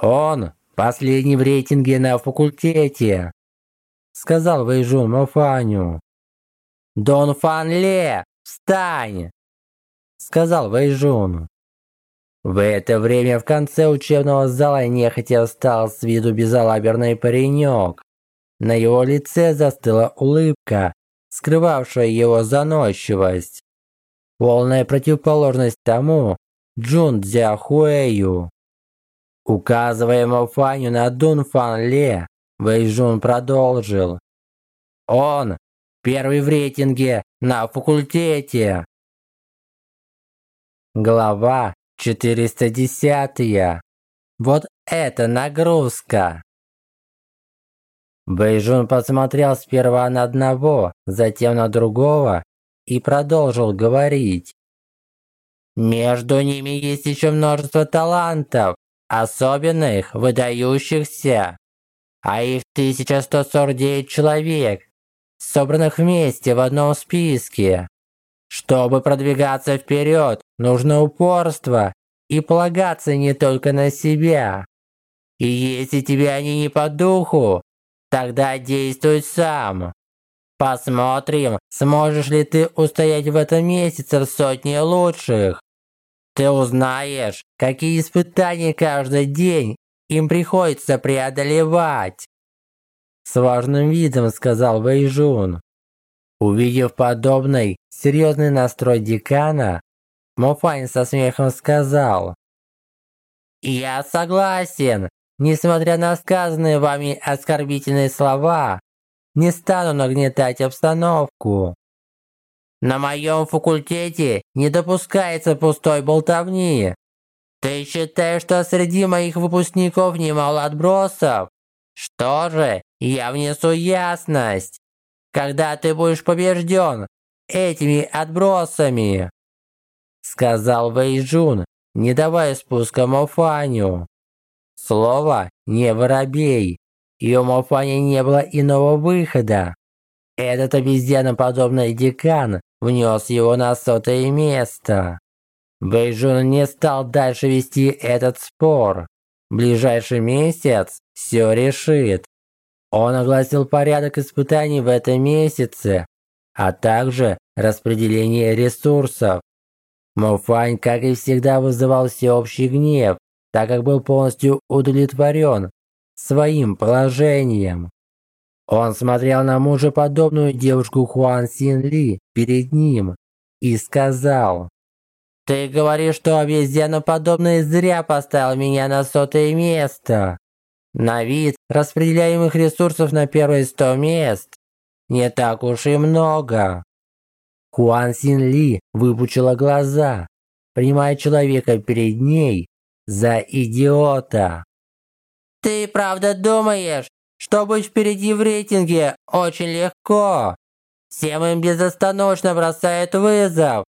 Он последний в рейтинге на факультете, сказал Вэйжун Мофаню. Дон Фан Ле, встань! сказал Вэйжун. В это время в конце учебного зала нехотя встал с виду безалаберный паренек. На его лице застыла улыбка, скрывавшая его заносчивость. Полная противоположность тому Джун Дзяхуэю. Указывая Мофаню на Дун Фан Ле, Вэйжун продолжил. Он первый в рейтинге на факультете. Глава 410. Вот это нагрузка. Бэйжун посмотрел сперва на одного, затем на другого и продолжил говорить. Между ними есть еще множество талантов, особенных, выдающихся. А их 1149 человек, собранных вместе в одном списке. Чтобы продвигаться вперед, нужно упорство и полагаться не только на себя. И если тебе они не по духу, Тогда действуй сам. Посмотрим, сможешь ли ты устоять в этом месяце в сотне лучших. Ты узнаешь, какие испытания каждый день им приходится преодолевать. С важным видом сказал Вэйжун. Увидев подобный серьезный настрой декана, Мофань со смехом сказал. «Я согласен. Несмотря на сказанные вами оскорбительные слова, не стану нагнетать обстановку. На моем факультете не допускается пустой болтовни. Ты считаешь, что среди моих выпускников немало отбросов? Что же, я внесу ясность. Когда ты будешь побежден этими отбросами? Сказал Вэйжун, не давая спуска Мофаню. Слово «не воробей», и у Мофани не было иного выхода. Этот обезьяноподобный декан внес его на сотое место. Бэйжун не стал дальше вести этот спор. Ближайший месяц все решит. Он огласил порядок испытаний в этом месяце, а также распределение ресурсов. Мофань, как и всегда, вызывал всеобщий гнев, так как был полностью удовлетворен своим положением. Он смотрел на мужеподобную девушку Хуан Син Ли перед ним и сказал, «Ты говоришь, что обезьяноподобный зря поставил меня на сотое место. На вид распределяемых ресурсов на первые сто мест не так уж и много». Хуан Син Ли выпучила глаза, принимая человека перед ней за идиота. «Ты правда думаешь, что быть впереди в рейтинге очень легко? Всем им безостановочно бросают вызов,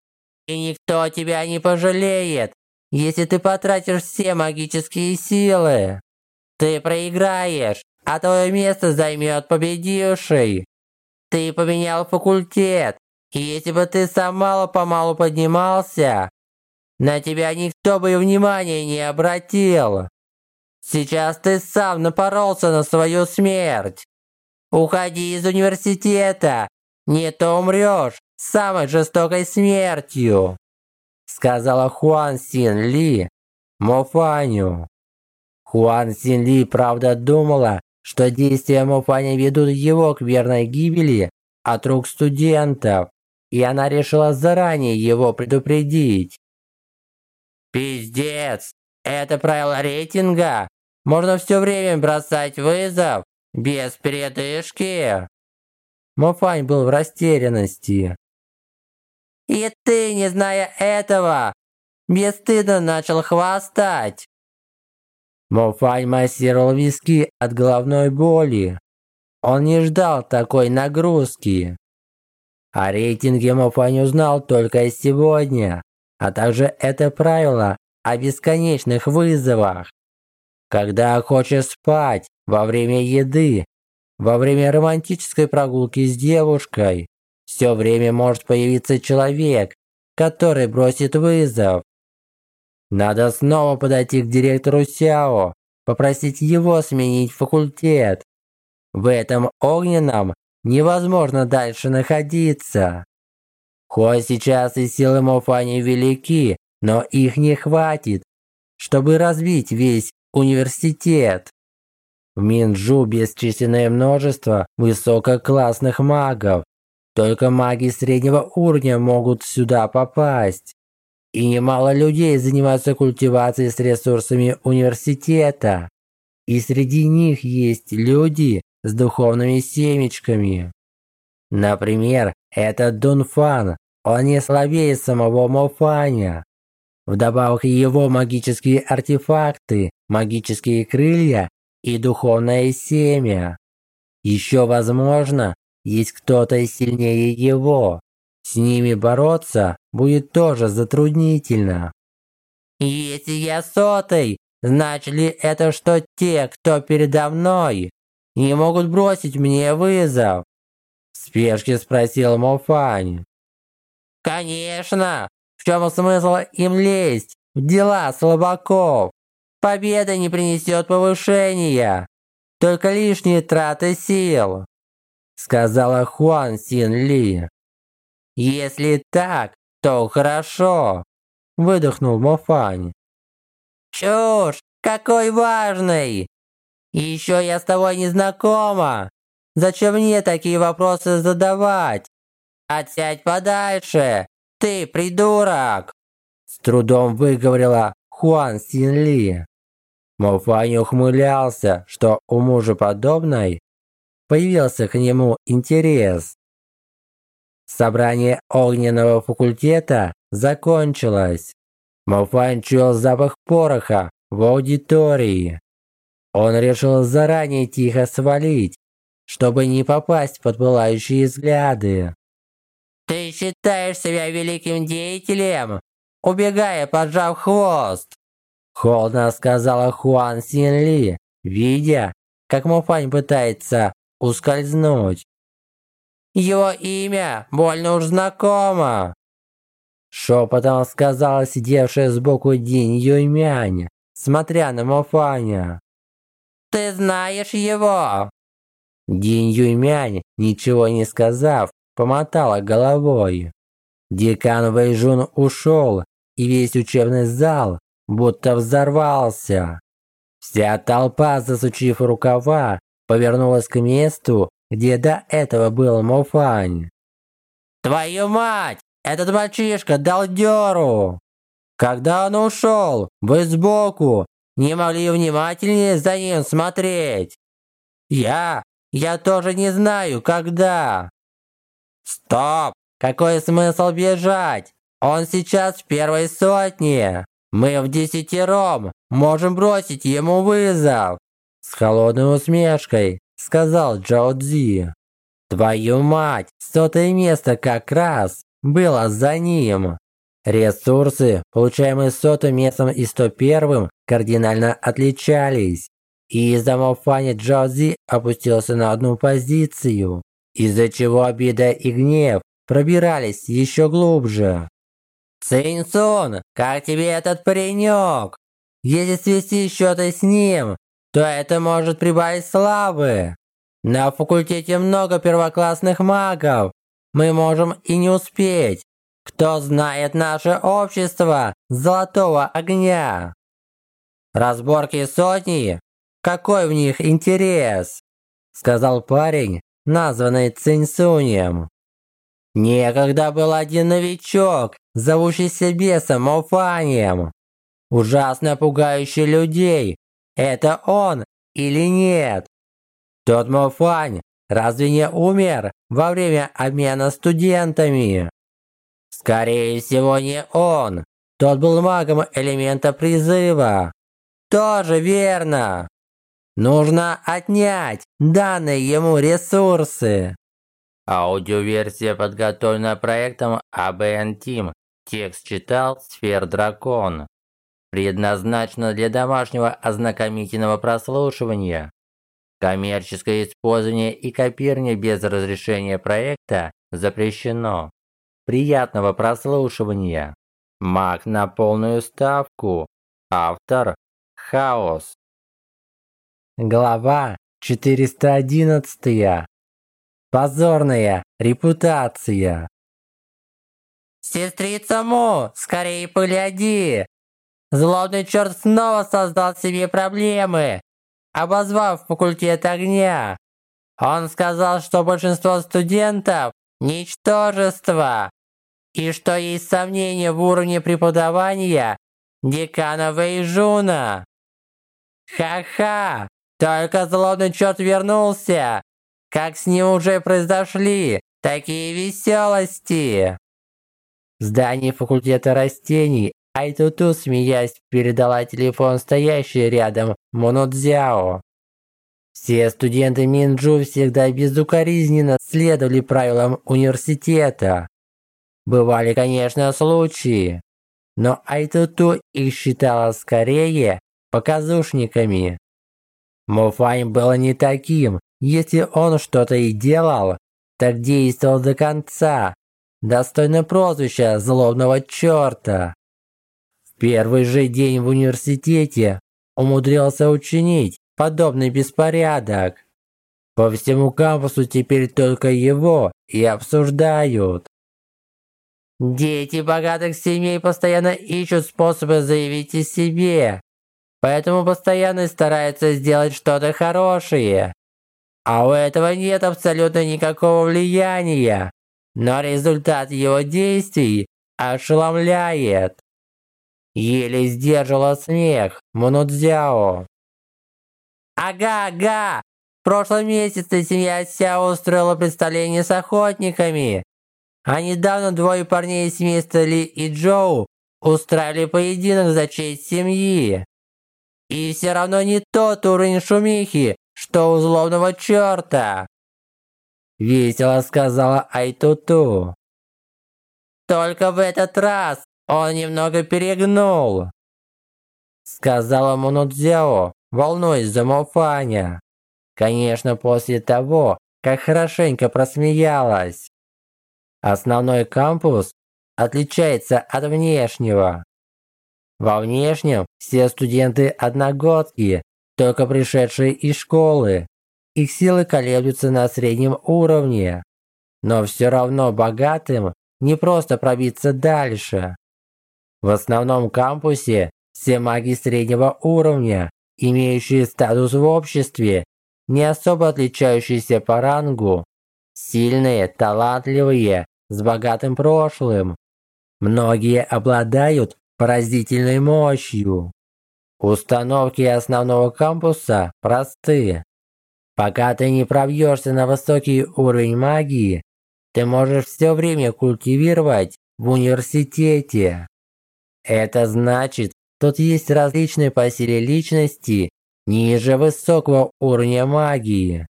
и никто тебя не пожалеет, если ты потратишь все магические силы. Ты проиграешь, а твое место займет победивший. Ты поменял факультет, и если бы ты сам мало-помалу поднимался, на тебя никто бы и внимания не обратил. Сейчас ты сам напоролся на свою смерть. Уходи из университета, не то умрешь самой жестокой смертью», сказала Хуан Син Ли Мофаню. Хуан Син Ли правда думала, что действия Мофаня ведут его к верной гибели от рук студентов, и она решила заранее его предупредить. «Пиздец! Это правило рейтинга! Можно все время бросать вызов, без передышки!» Мофань был в растерянности. «И ты, не зная этого, бесстыдно начал хвастать!» Мофань массировал виски от головной боли. Он не ждал такой нагрузки. О рейтинге Мофань узнал только сегодня, а также это правило о бесконечных вызовах. Когда хочешь спать, во время еды, во время романтической прогулки с девушкой, все время может появиться человек, который бросит вызов. Надо снова подойти к директору Сяо, попросить его сменить факультет. В этом огненном невозможно дальше находиться. Хоть сейчас и силы Мофани велики, но их не хватит, чтобы разбить весь университет. В Минджу бесчисленное множество высококлассных магов. Только маги среднего уровня могут сюда попасть. И немало людей занимаются культивацией с ресурсами университета. И среди них есть люди с духовными семечками. Например, этот Дунфан, он не слабее самого Мофаня. Вдобавок его магические артефакты, магические крылья и духовное семя. Еще возможно, есть кто-то сильнее его. С ними бороться будет тоже затруднительно. Если я сотый, значит ли это, что те, кто передо мной, не могут бросить мне вызов? В спешке спросил Мофань. Конечно! В чем смысл им лезть в дела слабаков? Победа не принесет повышения, только лишние траты сил, сказала Хуан Син Ли. Если так, то хорошо, выдохнул Мофань. Чушь, какой важный! Еще я с тобой не знакома. Зачем мне такие вопросы задавать? Отсядь подальше! Ты придурок!» С трудом выговорила Хуан Синли. Мофань ухмылялся, что у мужа подобной появился к нему интерес. Собрание огненного факультета закончилось. Мофань чуял запах пороха в аудитории. Он решил заранее тихо свалить, чтобы не попасть под пылающие взгляды. «Ты считаешь себя великим деятелем, убегая, поджав хвост!» Холодно сказала Хуан Синли, видя, как Мофань пытается ускользнуть. «Его имя больно уж знакомо!» Шепотом сказала сидевшая сбоку Динь Юймянь, смотря на Мофаня. «Ты знаешь его?» Динь Юймянь, ничего не сказав, помотала головой. Декан Вэйжун ушел, и весь учебный зал будто взорвался. Вся толпа, засучив рукава, повернулась к месту, где до этого был Мофань. «Твою мать! Этот мальчишка дал дёру!» «Когда он ушел, вы сбоку не могли внимательнее за ним смотреть!» «Я? Я тоже не знаю, когда!» «Стоп! Какой смысл бежать? Он сейчас в первой сотне! Мы в десятером можем бросить ему вызов!» С холодной усмешкой сказал Джао Цзи. «Твою мать, сотое место как раз было за ним!» Ресурсы, получаемые сотым местом и 101 кардинально отличались, и из-за Мофани Джози опустился на одну позицию из-за чего обида и гнев пробирались еще глубже. «Цинсун, как тебе этот паренек? Если свести счеты с ним, то это может прибавить славы. На факультете много первоклассных магов. Мы можем и не успеть. Кто знает наше общество золотого огня? Разборки сотни? Какой в них интерес?» Сказал парень, названный Цинсунем. Некогда был один новичок, зовущийся бесом Офанием. Ужасно пугающий людей. Это он или нет? Тот Мофань разве не умер во время обмена студентами? Скорее всего, не он. Тот был магом элемента призыва. Тоже верно. Нужно отнять данные ему ресурсы. Аудиоверсия подготовлена проектом ABN Team. Текст читал Сфер Дракон. Предназначена для домашнего ознакомительного прослушивания. Коммерческое использование и копирование без разрешения проекта запрещено. Приятного прослушивания. Маг на полную ставку. Автор Хаос. Глава 411. Позорная репутация. «Сестрица Му, скорее погляди! Злобный черт снова создал себе проблемы, обозвав факультет огня. Он сказал, что большинство студентов – ничтожество, и что есть сомнения в уровне преподавания декана Вэйжуна. Ха-ха! Только злобный черт вернулся! Как с ним уже произошли такие веселости!» Здании факультета растений Айтуту, смеясь, передала телефон стоящий рядом Монодзяо. Все студенты Минджу всегда безукоризненно следовали правилам университета. Бывали, конечно, случаи, но Айтуту их считала скорее показушниками. Муфань был не таким. Если он что-то и делал, так действовал до конца. Достойно прозвища злобного черта. В первый же день в университете умудрился учинить подобный беспорядок. По всему кампусу теперь только его и обсуждают. Дети богатых семей постоянно ищут способы заявить о себе. Поэтому постоянно старается сделать что-то хорошее. А у этого нет абсолютно никакого влияния. Но результат его действий ошеломляет. Еле сдержала смех Мунудзяо. Ага, ага, в прошлом месяце семья Ся устроила представление с охотниками. А недавно двое парней из семейства Ли и Джоу устраивали поединок за честь семьи. И все равно не тот уровень шумихи, что у злобного черта. Весело сказала Айтуту. Только в этот раз он немного перегнул. Сказала Мунудзяо, волнуясь за Мофаня. Конечно, после того, как хорошенько просмеялась. Основной кампус отличается от внешнего. Во внешнем все студенты одногодки, только пришедшие из школы. Их силы колеблются на среднем уровне. Но все равно богатым не просто пробиться дальше. В основном кампусе все маги среднего уровня, имеющие статус в обществе, не особо отличающиеся по рангу, сильные, талантливые, с богатым прошлым. Многие обладают поразительной мощью. Установки основного кампуса просты. Пока ты не пробьешься на высокий уровень магии, ты можешь все время культивировать в университете. Это значит, тут есть различные по силе личности ниже высокого уровня магии.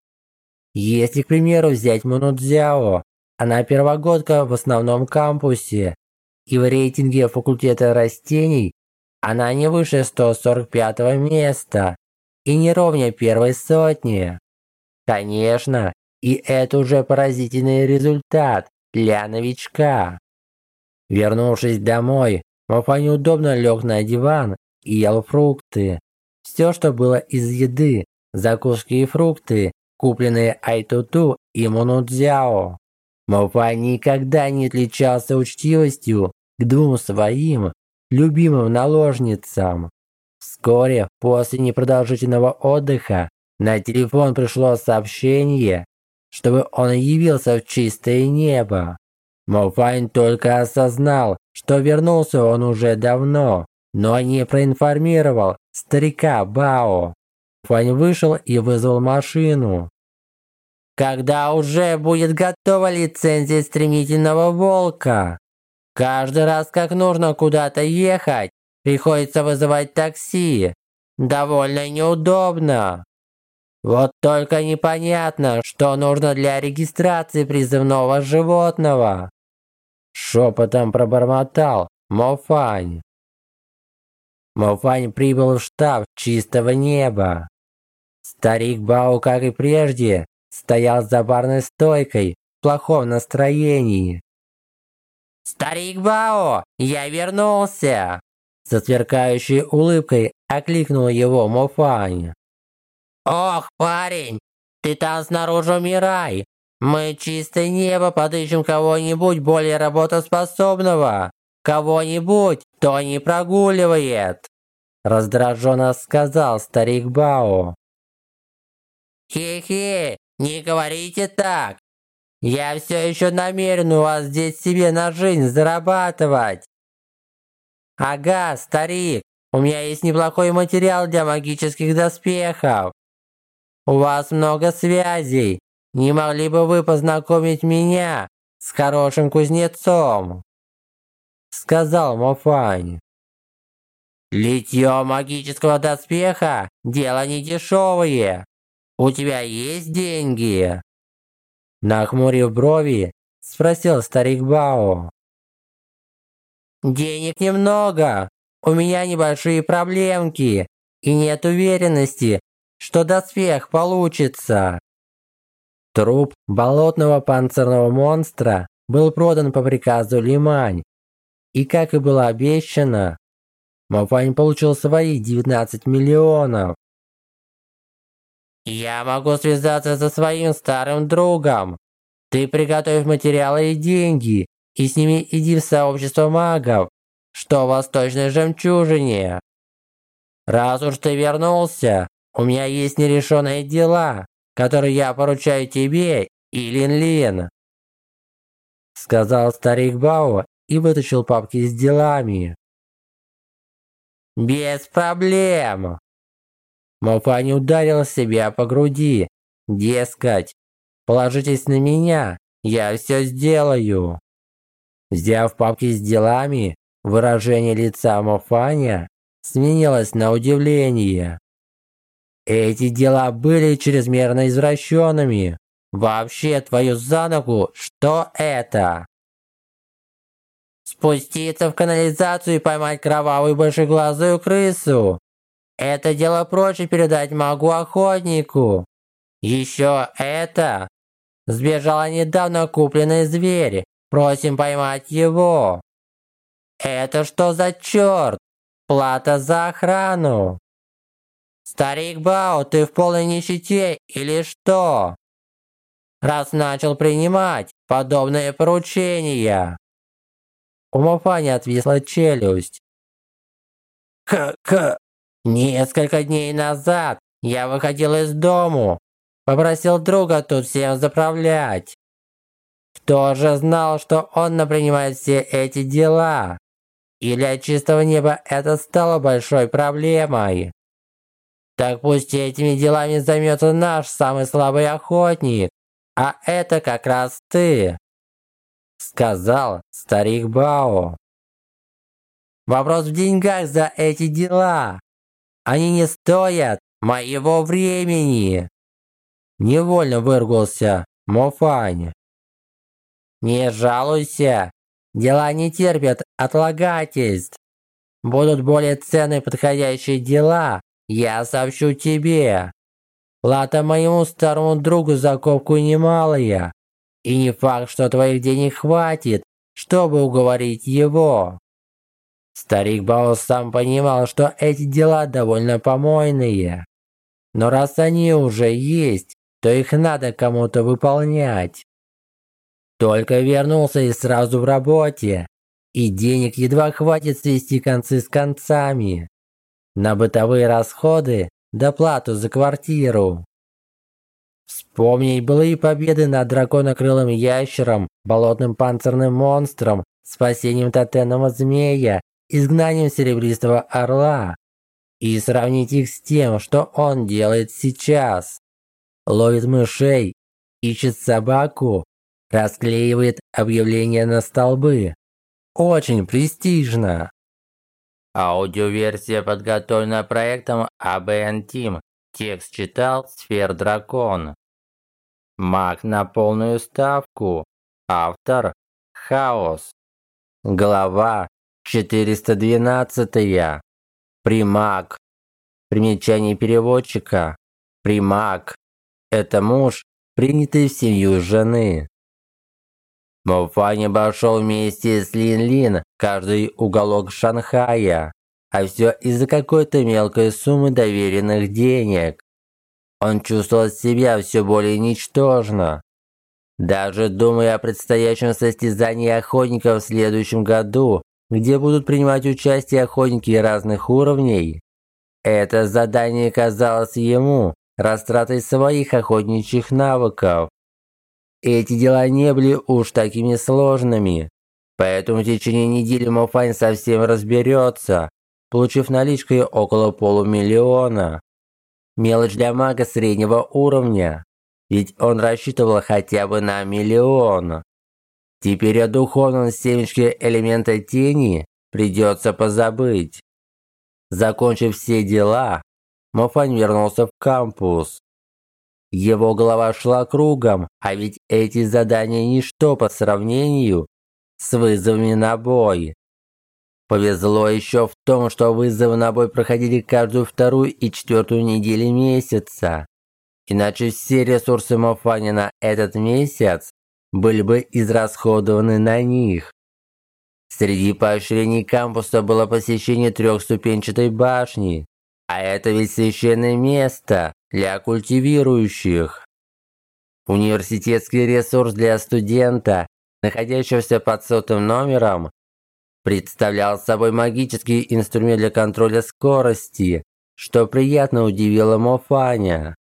Если, к примеру, взять Мунудзяо, она первогодка в основном кампусе, и в рейтинге факультета растений она не выше 145 места и не ровнее первой сотни. Конечно, и это уже поразительный результат для новичка. Вернувшись домой, Мафа неудобно лег на диван и ел фрукты. Все, что было из еды, закуски и фрукты, купленные Ай Туту и Му Нуцзяо. Мо Фань никогда не отличался учтивостью к двум своим любимым наложницам. Вскоре после непродолжительного отдыха на телефон пришло сообщение, чтобы он явился в чистое небо. Мо Фань только осознал, что вернулся он уже давно, но не проинформировал старика Бао. Фань вышел и вызвал машину. Когда уже будет готова лицензия стремительного волка? Каждый раз, как нужно куда-то ехать, приходится вызывать такси. Довольно неудобно. Вот только непонятно, что нужно для регистрации призывного животного. Шепотом пробормотал Мофань. Мофань прибыл в штаб чистого неба. Старик Бао, как и прежде, стоял за барной стойкой в плохом настроении. «Старик Бао, я вернулся!» Со сверкающей улыбкой окликнул его Мофань. «Ох, парень, ты там снаружи умирай! Мы чистое небо подыщем кого-нибудь более работоспособного, кого-нибудь, кто не прогуливает!» Раздраженно сказал старик Бао. «Хе-хе, не говорите так! Я все еще намерен у вас здесь себе на жизнь зарабатывать!» «Ага, старик, у меня есть неплохой материал для магических доспехов. У вас много связей. Не могли бы вы познакомить меня с хорошим кузнецом?» Сказал Мофань. «Литье магического доспеха – дело не дешевое. У тебя есть деньги?» Нахмурив брови, спросил старик Бао. «Денег немного. У меня небольшие проблемки и нет уверенности, что доспех получится. Труп болотного панцирного монстра был продан по приказу Лимань. И как и было обещано, Мафань получил свои 19 миллионов. «Я могу связаться со своим старым другом. Ты приготовь материалы и деньги, и с ними иди в сообщество магов, что в Восточной Жемчужине. Раз уж ты вернулся, у меня есть нерешенные дела, которые я поручаю тебе и Лин-Лин». сказал старик Бао и вытащил папки с делами. «Без проблем!» Мафани ударил себя по груди. Дескать, положитесь на меня, я все сделаю. Взяв папки с делами, выражение лица Мафаня сменилось на удивление. Эти дела были чрезмерно извращенными. Вообще, твою за ногу, что это? Спуститься в канализацию и поймать кровавую большеглазую крысу. Это дело проще передать могу охотнику. Еще это. Сбежал недавно купленный зверь. Просим поймать его. Это что за черт? Плата за охрану. Старик Бао, ты в полной нищете или что? Раз начал принимать подобные поручения. У Мафани отвисла челюсть. Х-х. Несколько дней назад я выходил из дому, попросил друга тут всем заправлять. Кто же знал, что он напринимает все эти дела? И для чистого неба это стало большой проблемой. Так пусть этими делами займется наш самый слабый охотник, а это как раз ты сказал старик Бао. Вопрос в деньгах за эти дела. Они не стоят моего времени. Невольно выругался Мофань. Не жалуйся, дела не терпят отлагательств. Будут более ценные подходящие дела, я сообщу тебе. Плата моему старому другу закупку немалая. И не факт, что твоих денег хватит, чтобы уговорить его. Старик Баус сам понимал, что эти дела довольно помойные. Но раз они уже есть, то их надо кому-то выполнять. Только вернулся и сразу в работе. И денег едва хватит свести концы с концами. На бытовые расходы, доплату за квартиру. Вспомнить былые победы над драконокрылым ящером, болотным панцирным монстром, спасением тотемного змея, изгнанием серебристого орла. И сравнить их с тем, что он делает сейчас. Ловит мышей, ищет собаку, расклеивает объявления на столбы. Очень престижно. Аудиоверсия подготовлена проектом ABN Team. Текст читал Сфер Дракон. Маг на полную ставку. Автор Хаос. Глава 412. Примак. Примечание переводчика. Примак. Это муж, принятый в семью жены. Мофань обошел вместе с Лин-Лин каждый уголок Шанхая, а все из-за какой-то мелкой суммы доверенных денег. Он чувствовал себя все более ничтожно. Даже думая о предстоящем состязании охотников в следующем году, где будут принимать участие охотники разных уровней, это задание казалось ему растратой своих охотничьих навыков. Эти дела не были уж такими сложными, поэтому в течение недели Мофань совсем разберется, получив наличкой около полумиллиона. Мелочь для мага среднего уровня. Ведь он рассчитывал хотя бы на миллион. Теперь о духовном семечке элемента тени придется позабыть. Закончив все дела, Мофань вернулся в кампус. Его голова шла кругом, а ведь эти задания ничто по сравнению с вызовами на бой. Повезло еще в том, что вызовы на бой проходили каждую вторую и четвертую недели месяца. Иначе все ресурсы Мофани на этот месяц были бы израсходованы на них. Среди поощрений кампуса было посещение трехступенчатой башни, а это ведь священное место для культивирующих. Университетский ресурс для студента, находящегося под сотым номером, представлял собой магический инструмент для контроля скорости, что приятно удивило Мофаня.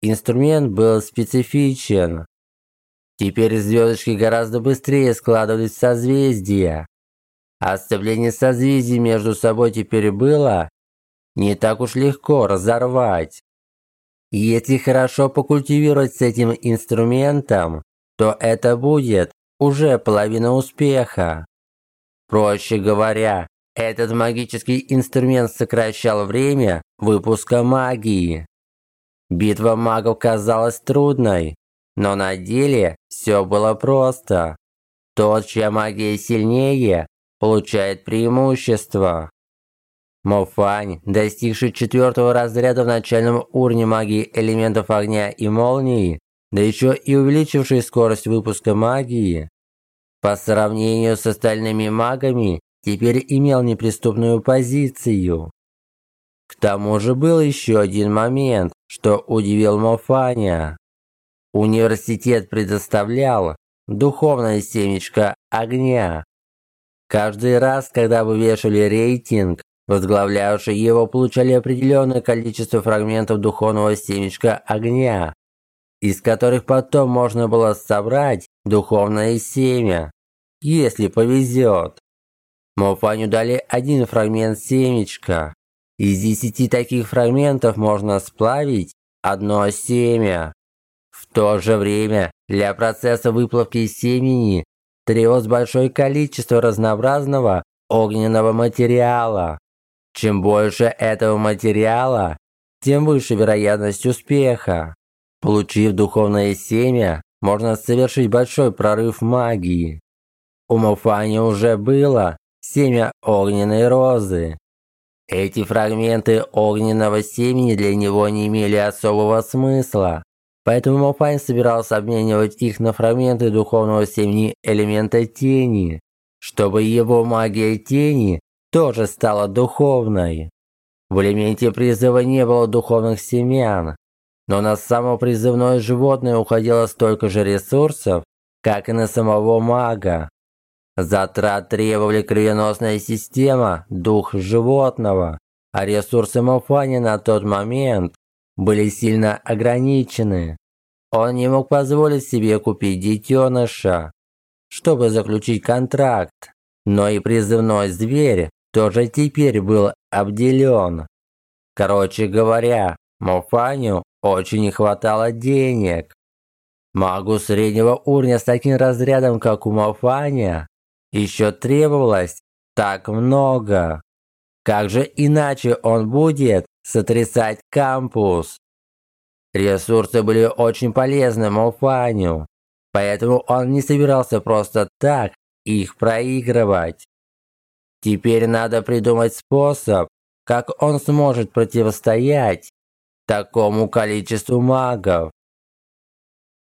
Инструмент был специфичен. Теперь звездочки гораздо быстрее складывались в созвездия. А сцепление созвездий между собой теперь было не так уж легко разорвать. Если хорошо покультивировать с этим инструментом, то это будет уже половина успеха. Проще говоря, этот магический инструмент сокращал время выпуска магии. Битва магов казалась трудной, но на деле все было просто. Тот, чья магия сильнее, получает преимущество. Мофань, достигший четвертого разряда в начальном уровне магии элементов огня и молнии, да еще и увеличивший скорость выпуска магии, по сравнению с остальными магами, теперь имел неприступную позицию. К тому же был еще один момент, что удивил Мофаня. Университет предоставлял духовное семечко огня. Каждый раз, когда вывешивали рейтинг, Возглавлявшие его получали определенное количество фрагментов духовного семечка огня, из которых потом можно было собрать духовное семя, если повезет. Мофаню дали один фрагмент семечка. Из десяти таких фрагментов можно сплавить одно семя. В то же время для процесса выплавки семени требовалось большое количество разнообразного огненного материала. Чем больше этого материала, тем выше вероятность успеха. Получив духовное семя, можно совершить большой прорыв магии. У Мофани уже было семя огненной розы. Эти фрагменты огненного семени для него не имели особого смысла, поэтому Мофань собирался обменивать их на фрагменты духовного семени элемента тени, чтобы его магия тени тоже стала духовной. В элементе призыва не было духовных семян, но на само призывное животное уходило столько же ресурсов, как и на самого мага. Затрат требовали кровеносная система, дух животного, а ресурсы Мафани на тот момент были сильно ограничены. Он не мог позволить себе купить детеныша, чтобы заключить контракт, но и призывной зверь тоже теперь был обделен. Короче говоря, Мофаню очень не хватало денег. Магу среднего уровня с таким разрядом, как у Мофаня, еще требовалось так много. Как же иначе он будет сотрясать кампус? Ресурсы были очень полезны Мофаню, поэтому он не собирался просто так их проигрывать. Теперь надо придумать способ, как он сможет противостоять такому количеству магов.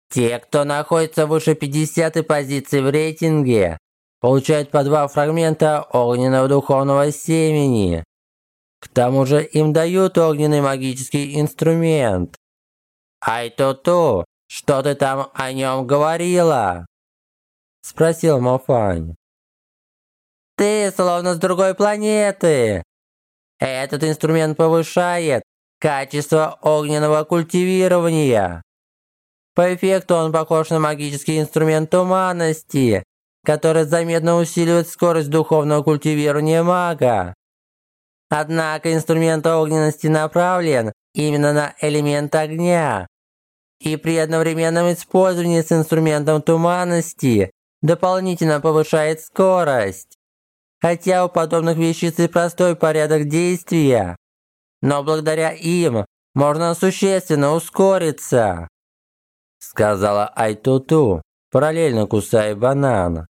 Те, кто находится выше 50 позиции в рейтинге, получают по два фрагмента огненного духовного семени. К тому же им дают огненный магический инструмент. Ай-то-то, что ты там о нем говорила? Спросил Мофань. Ты словно с другой планеты. Этот инструмент повышает качество огненного культивирования. По эффекту он похож на магический инструмент туманности, который заметно усиливает скорость духовного культивирования мага. Однако инструмент огненности направлен именно на элемент огня. И при одновременном использовании с инструментом туманности дополнительно повышает скорость. Хотя у подобных вещиц и простой порядок действия, но благодаря им можно существенно ускориться», сказала Айтуту, параллельно кусая банан.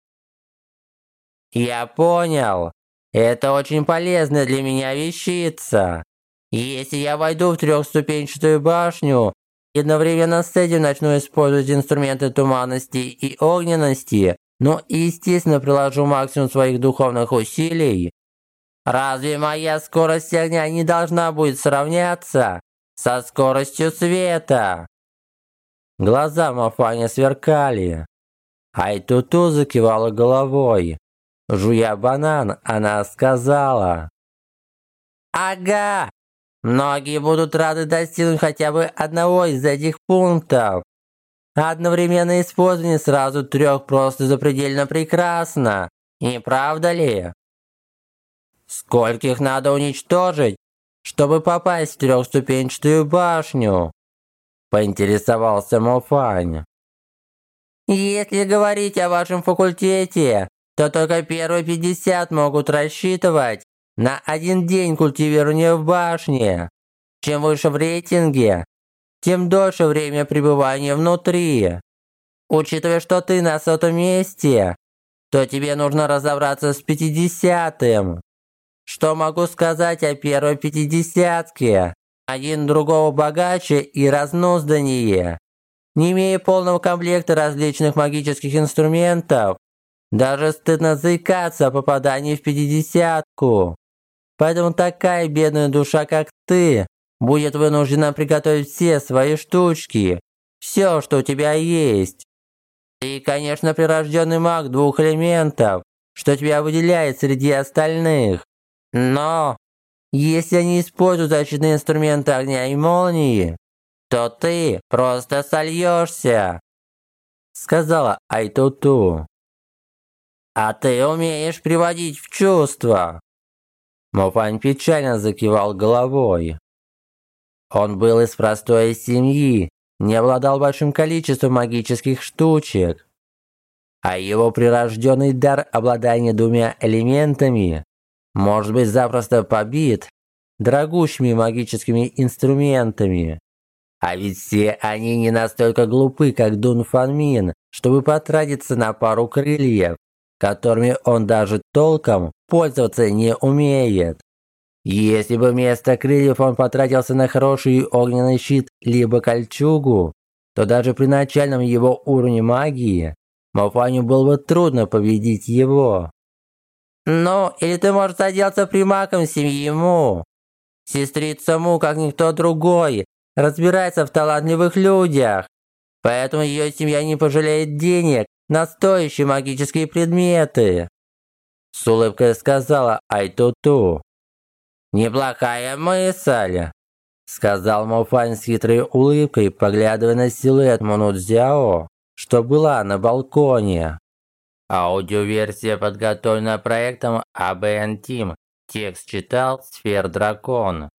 «Я понял. Это очень полезная для меня вещица. Если я войду в трехступенчатую башню и одновременно с этим начну использовать инструменты туманности и огненности, ну и, естественно, приложу максимум своих духовных усилий. Разве моя скорость огня не должна будет сравняться со скоростью света? Глаза Мафаня сверкали. Айтуту закивала головой. Жуя банан, она сказала. «Ага, многие будут рады достигнуть хотя бы одного из этих пунктов. Одновременное использование сразу трех просто запредельно прекрасно. Не правда ли? Скольких надо уничтожить, чтобы попасть в трехступенчатую башню? Поинтересовался Мофань. Если говорить о вашем факультете, то только первые 50 могут рассчитывать на один день культивирования в башне. Чем выше в рейтинге, тем дольше время пребывания внутри. Учитывая, что ты на сотом месте, то тебе нужно разобраться с пятидесятым. Что могу сказать о первой пятидесятке? Один другого богаче и разнузданнее. Не имея полного комплекта различных магических инструментов, даже стыдно заикаться о попадании в пятидесятку. Поэтому такая бедная душа, как ты, будет вынуждена приготовить все свои штучки, все, что у тебя есть. И, конечно, прирожденный маг двух элементов, что тебя выделяет среди остальных. Но, если они используют защитные инструменты огня и молнии, то ты просто сольешься», — сказала Айтуту. «А ты умеешь приводить в чувство». Мопань печально закивал головой. Он был из простой семьи, не обладал большим количеством магических штучек. А его прирожденный дар обладания двумя элементами может быть запросто побит дорогущими магическими инструментами. А ведь все они не настолько глупы, как Дун Фан Мин, чтобы потратиться на пару крыльев, которыми он даже толком пользоваться не умеет. Если бы вместо крыльев он потратился на хороший огненный щит либо кольчугу, то даже при начальном его уровне магии Мафаню было бы трудно победить его. «Ну, или ты можешь заделаться примаком семьи Му. Сестрица Му, как никто другой, разбирается в талантливых людях, поэтому ее семья не пожалеет денег на стоящие магические предметы», с улыбкой сказала Айтуту. «Неплохая мысль», – сказал Мофань с хитрой улыбкой, поглядывая на силуэт Монудзяо, что была на балконе. Аудиоверсия подготовлена проектом ABN Team. Текст читал Сфер Дракон.